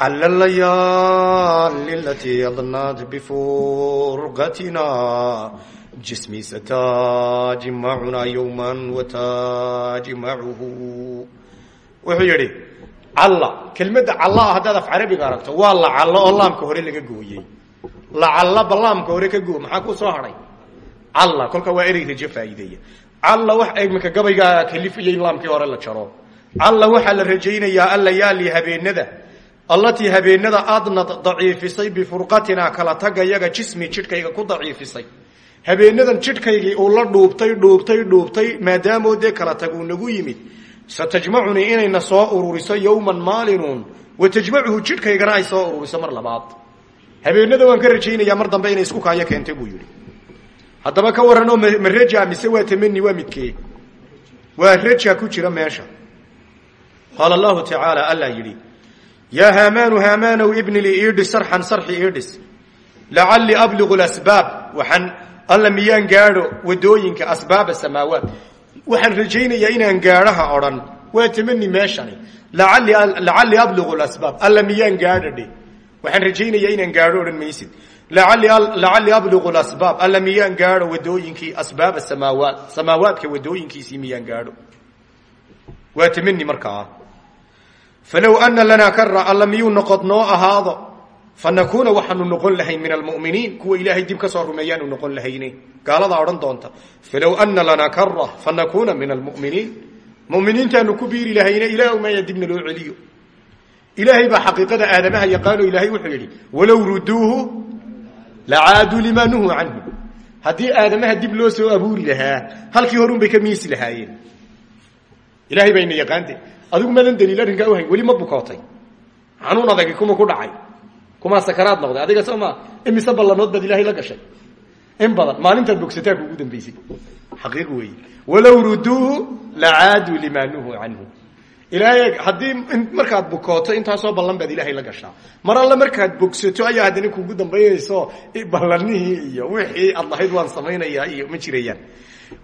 cala layaali alatii adnat bifurqatina jismi satajmacunaa yowma watajmacuhu wuxuu yidhi calla kelmadda calla ah haddaad af carabiga aragto waa lacallo oo laamka hore laga gooyey lacallaba laamka hore ka goo maxaa ku soo hadhay? Calla kolka waa erey rajo faa'iideeya. Calla wax imika gabaygaa kalifaya in laamkii hore la jaro. Calla waxaa la rajaynayaa allayaali habeenada allatii habeenada adnad daciifisay bifurqatinaa kala tagayaga jismi jidhkayga ku daciifisay. Habeenadan jidhkaygii uu la dhuubtay dhuubtay dhuubtay maadaamoo dee kala tag uu nagu yimid. Satajmacunii inayna soo ururiso yowman maalinun wa tajmacuhu jidhkaygana ay soo ururiso mar labaad habeenada waan ka rajaynayaa mar dambe inay isku kaayo keentay buu yidhi. Haddaba ka warranoo ma raja mise waa tamani waa midkee? Waa raja ku jira meesha. Qaala allahu tacaala allaa yidhi yaa haamaanu haamaanow ibni li iidhis sarxan sarxi iidhis. Lacallii abligu lasbaab waxaan alla miyaan gaadho waddooyinka asbaaba samaawaat. Waxaan rajaynayaa inaan gaadhaha odhan. Waa tamani meeshani. Lacallii abligu lasbaab alla miyaan gaadha dhe waxaan rajaynayaa inaan gaadho odhan maysid. Lacalli abliqu lasbaab alla miyaan gaadho wadooyinkii asbaab asamaawaat samaawaadka wadooyinkiisii miyaan gaadho? Waa markaa. Falow ana lanaa kara alla miyuu noqod noo ahaado? Fanakuuna min almuminiin kuwa ilaahay dib ka soo rumeeyaanu noqon lahayne. Gaaladaa doonta. Falow ana lanaa kara fanakuuna min almuminiin muminiintaanu ku biiri lahayne ilaah maya dibna loo ilaahay baa xaqiiqada aadamaha yaqaano ilaahay wuxuu yidhi walow ruduuhu lacaaduu limaa nuhuu canhu. Haddii aadamaha dib loo soo abuuri lahaa halkii horun bay ka miisi lahaayeen. Ilahay bayna yaqaante adigu madan daliil arrinkaa uhayn weli ma bukootay. Xanuun adagi kuma ku dhacay. Kumaa sakaraad noqday. Adiga soo maa imise ballanood baad ilahay la gashay? In badan maalintaad bogsataa kuugu dambaysay. Xaqiiq weeye ilaahay haddii markaad bukooto intaasoo ballan baad ilaahay la gashaa. Mar alle markaad bogsato ayaa haddana kuugu dambaynayso ballanihii iyo wixii aad lahayd waan samaynayaa iyo ma jirayaan.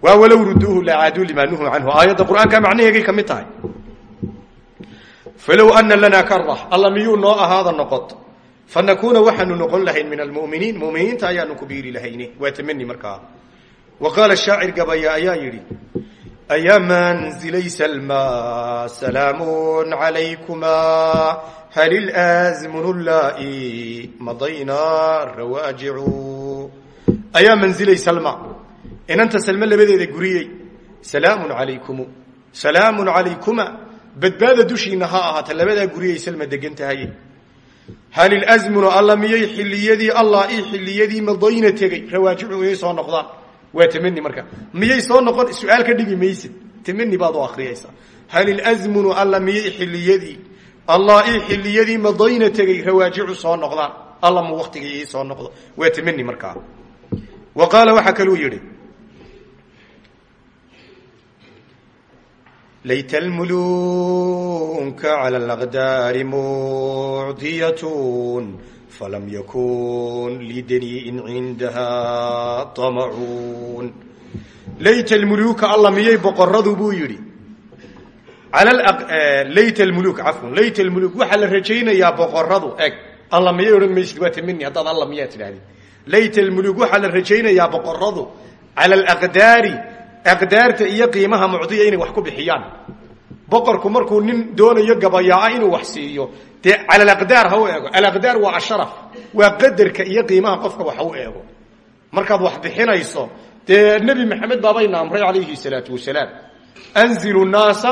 Waa walow ruduuhu lacaaduu limaa nuhuu canhu. Aayadda qur'aanka macnaheegay ka mid tahay. Falow ana lanaa kara alla miyuu noo ahaada noqot fanakuuna waxaanu noqon lahayn min almuminiin. Muminiinta ayaanu ku biiri lahayne waa tamani markaa. Wa qaala shaacir gabaya ayaa yidhi ayaa manzilay salma salaamun calaykumaa hal ilazmunu lai madayna rawaajicu ayaa manzilay salma inanta salme labadeeda guriyey salaamun calaykumu salaamun calaykuma badbaada dushiina ha ahaata labadaa guriyay salma degan tahay hal ilazmunu alla miyay xilliyadii allah ii xilliyadii madayna tegey rawaajicu inay soo noqdaan waa tamani marka. Miyay soo noqon? Su'aal ka dhigi maysid. Tamani baad u akriyaysaa hal ilazmunu alla miyay xilliyadii allah ii xilliyadii madayna tegey rawaajicu soo noqdaan. Alla mu waktigii ii soo noqdo. Waa tamani markaa wa qaala waxaa kaluu yidhi. Layt almuluka cala alaqdaari mucdiyatun falam yakun lidaniin cindaha amacuun layt almuluka alla miyay boqoradu buu yidhi layt almuluk cafwan layt almuluk waxaa la rajaynayaa boqoradu eg alla miyay odhan maysid waa tamini haddaad alla miyaa tidhahdid layt almuluk waxaa la rajaynayaa boqoradu cala alaqdaari aqdaarta iyo qiimaha mucdiya wax ku bixiyaan boqorku markuu nin doonayo gabayaaca inuu wax siiyo. Dee cala alaqdaar ha u eego. Alaqdaar waa asharaf. Waa qadarka iyo qiimaha qofka wax u eego. Markaad wax bixinayso dee nebi maxamed baabayna amray calayhi salaatu wasalaam. Anzilu naasa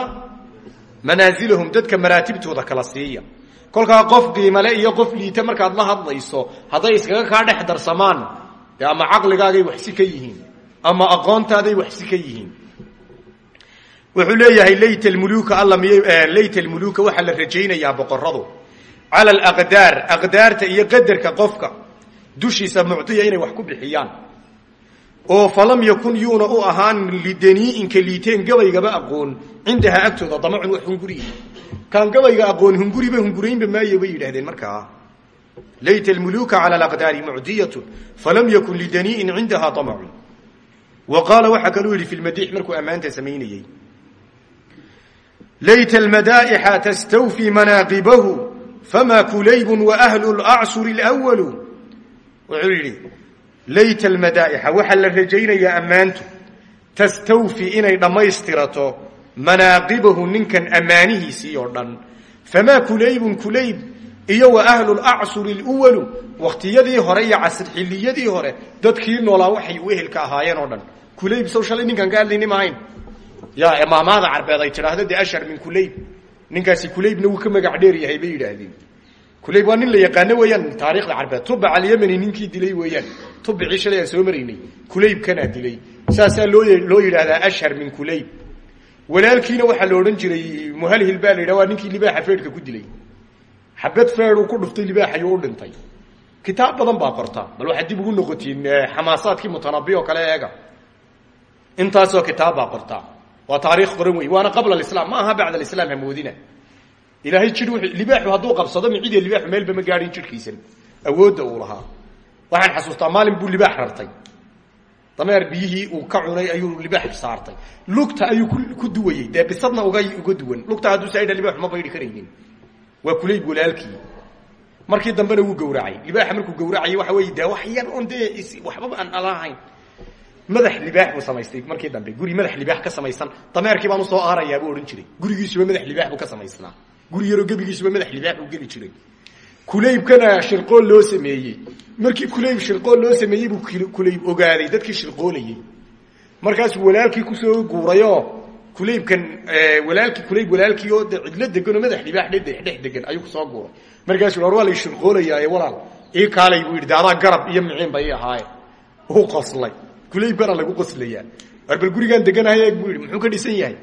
manaasilahum dadka maraatibtooda kala siiya. Kolkaa qof qiimale iyo qof liita markaad la hadlayso hadday iskaga kaa dhex darsamaan dee ama caqligaagay waxsi ka yihiin ama aqoontaaday waxsi ka yihiin wuxuu leeyahay layt almuluka alla miy layt almuluka waxaa la rajaynayaa boqoradu cala alaqdaar aqdaarta iyo qadarka qofka dushiisa mucdiya inay wax ku bixiyaan. Oo falam yakun yuuna u ahaan lidanii'inka liiteen gabaygaba aqoon cindahaa agtooda damacun wax hunguriya kaan gabayga aqoon hunguriba hunguraynba maayo bay yidhahdeen markaa layt almuluka cala alaqdaari mucdiyatun falam yakun lidanii'in cindaha damacun. Wa qaala waxaa kaluu yidhi fi lmadiix markuu ammaanta samaynayey layt almadaa'ixa tastawfii manaaqibahu fama kulaybun waahlu lacsuri lwalu wuxuu yidhi layt almadaa'ixa waxaa la rajaynayaa ammaantu tastawfi inay dhammaystirato manaaqibahu ninkan ammaanihiisii oo dhan famaa kulaybun kulayb iyo wa ahlu lacsuri lwalu wakhtiyadii hore iyo casr xilliyadii hore dadkii noolaa waxay u ehelka ahaayeen oo dhan kulayb ya maamaada carbeed ay tidhaahdo dee ashar min kulayb. Ninkaasi kulaybna wuu ka magac dheer yahay bay yidhaahdeen. Kulayb waa nin la yaqaano weeyaan taarikhda carbeed. Tubac alyamani ninkii dilay weeyaan. Tubicii shalay aan soo maraynay kulaybkanaa dilay. Saasaa loo loo yidhaahdaa ashhar min kulayb. Walaalkiina waxaa la odhan jiray muhalhil baa la waa ninkii libaaxa feedhka ku dilay. Xabad feed uu ku dhuftay libaaxayo u dhintay. Kitaab badan baa qorta. Bal waxaad dib ugu noqotiin xamaasaadkii mutanabi oo kale eega intaasoo kitaab baa qorta waa taariikh qoran wey waana qabla alislam ma aha bacda alislam hamoodina ilaahay jir libaaxu hadduu qabsado micidiya libaaxu meelba ma gaadhin jirhkiisan awoodda uu lahaa. Waxaan xasuustaa maalin buu libaax rartay. Dameer biyihii uu ka cunay ayuu libaax saartay. Lugta ayuu ku duwayey dee bisadna uga uga duwan. Lugta hadduu saydha libaaxu ma baydhi karaynin. Waa kulayb walaalkii. Markii dambena wuu gawracay libaaxa markuu gawracayay waxa wey de wax yar on dee waxbaba aan dhalahayn madax libaax buu samaystay markii dambe. Guri madax libaax ka samaysan dameerkii baan u soo aarayaa buu odhan jiray. Gurigiisuba madax libaax buu ka samaysnaa. Guri yaroo gebigiisuba madax libaax buu geli jiray. Kulaybkana shirqool loo sameeyey. Markii kulayb shirqool loo sameeyey buu kulayb ogaaday. Dadkii shirqoolayey. Markaasuu walaalkii ku soo guurayoo kulaybkan walaalkii kulayb walaalkii oo cidlo deganoo madax libaax dhe dhex degan ayuu ku soo guuray. Markaasuu war waa walaal. Ii kaalay buu garab iyo miciin ba ii uu qoslay kulaybkana lagu qoslayaa war bal gurigaan deganahay buu yidhi muxuu ka dhisan yahay?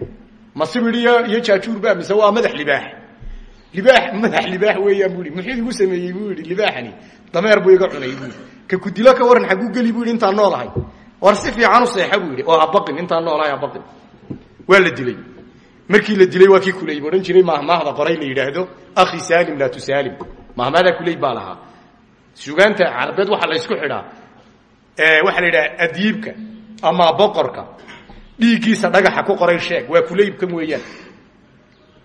Ma sibir iyo iyo jaajuurba mise waa madax libaax? Libaax madax libaax weeyaan buu yidhi. Muxuu igu sameeyey? buu yidhi. Libaaxani dameer buu iga cunay buu yidhi. Ka kudilo ka waran xaguu geli buu yidhi. Intaan noolahay. War si fiican u seexa buu yidhi. Oo habaqin intaan noolahay habaqin waa la dilay. Markii la dilay waa kii kulayb odhan jiray mahmaahda qoray la yidhaahdo. Akhi saalim laa tusaalim mahmaadaa kulayb baa lahaa. Sugaanta carabeed waxaa la ysku xidhaa waxaa la yidhaha adiibka ama boqorka. Dhiiggiisa dhagaxa ku qoray sheeg. Waa kulaybka weeyaan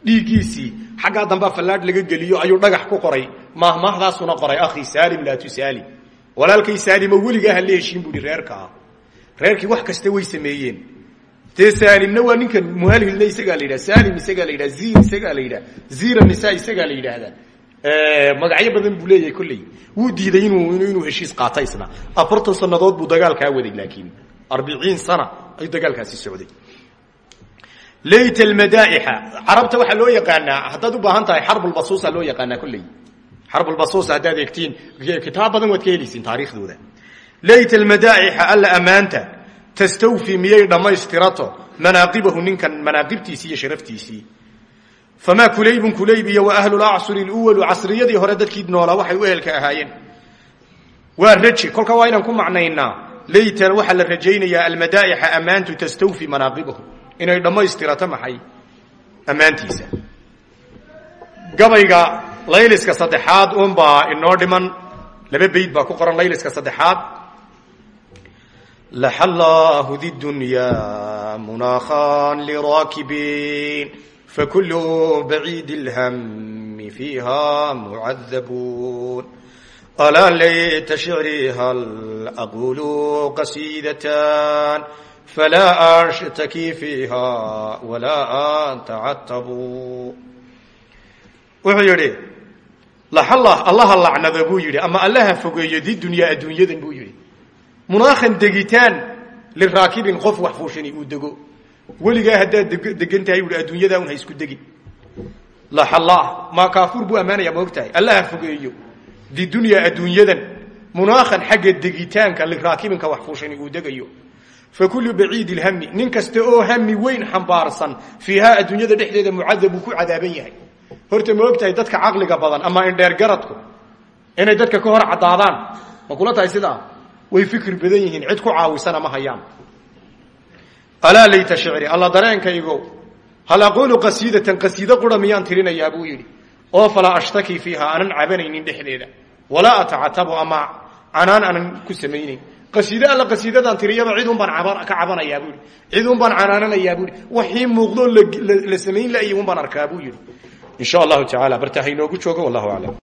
dhiiggiisii xaggaa dambea fallaadh laga geliyo ayuu dhagax ku qoray. Mahmaahdaasuna qoray akhi saalim laa tusaalim walaalkay saalimo weligaa ha la heshiin bu ihi reerkaa reerkii wax kasta way sameeyeen. Dee saalimna waa ninkan muhalhilna isagaa la yidhaha salim isagaa la yidhaha zin isagaa la yidhaha zira nisa isagaa la yidhaahdaa magacyo badan buu leeyahay kolley. Wuu diiday inuu inuu heshiis qaata isna afartan sanadood buu dagaalkaa waday laakiin arbiciin sana ayuu dagaalkaasi socday. Layt almadaa'ixa. Carabta waxaa loo yaqaanaa haddaad u baahan tahay xarbulbasuusa loo yaqaanaa kolley. Xarbulbasuusa haddaad eegtiin kitaab badan waad ka helaysiin taariikhdooda. Layt almadaa'ixa alla ammaanta tastawfi miyay dhammaystirato manaaqibahu ninkan manaaqibtiisii iyo sharaftiisii famaa kulaybun kulayb iyo wa ahlulacsuri luwalu casriyadii hore dadkii noolaa waxay u ahaayeen waa raji kolka waa inaan ku macnaynaa laytan waxaa la rajaynayaa almadaa'ixa ammaantu tastawfi manaaqibahu inay dhammaystirato maxay ammaantiisa gabayga layliska saddexaad unbaa inoo dhiman laba beyd baa ku qoran layliska saddexaad lax allahu di dunyaa munaakhan liraakibiin baciid اlhami fiiha mucadabuun alaa layta shicri hal aqulu qasiidatan falaa ashtaki fiiha walaa anta catabu wuxuu yidhi allaha lacnada buu yidhi ama allaha fogeeyo di dunyaa adduunyadan buu yidhi munaakhan degitaan liraakibin qof wax fuushani uu dego weligaa haddaad degan tahay buui adduunyadaa un ha isku degin. Laxallah maa kaafuur buu ammaanaya ma og tahay allaha di dunyaa adduunyadan munaakhan xagga degitaanka liraakibinka wax fuushani uu degayo. Fa kullu baciid ilhami nin kasta oo hami weyn xambaarsan fiihaa adduunyada dhexdeeda mucadab uu ku cadaaban yahay. Horta ma og dadka caqliga badan ama indheer garadku inay dadka ka hor caddaadaan ma kula tahay sidaa? Way fikir badan yihiin cid ku caawisana ma hayaan alaa layta shicri alla dareenkaygo hal aquulu qasiidatan qasiido qura miyaan tirinayaa buu yidhi. Oo falaa ashtaki fiiha aanan cabanaynin dhexdeeda. Walaa atacatabu ama canaan aanan ku samaynayn qasiide alla qasiidadaan tiriyaba cid un baan ka cabanayaa buu yidhi. Cid un baan canaananayaa buu yidhi. Waxii muuqdoo la samayn la'yi un baan arkaa buu yidhi. In sha allahu joogo wallahu aclam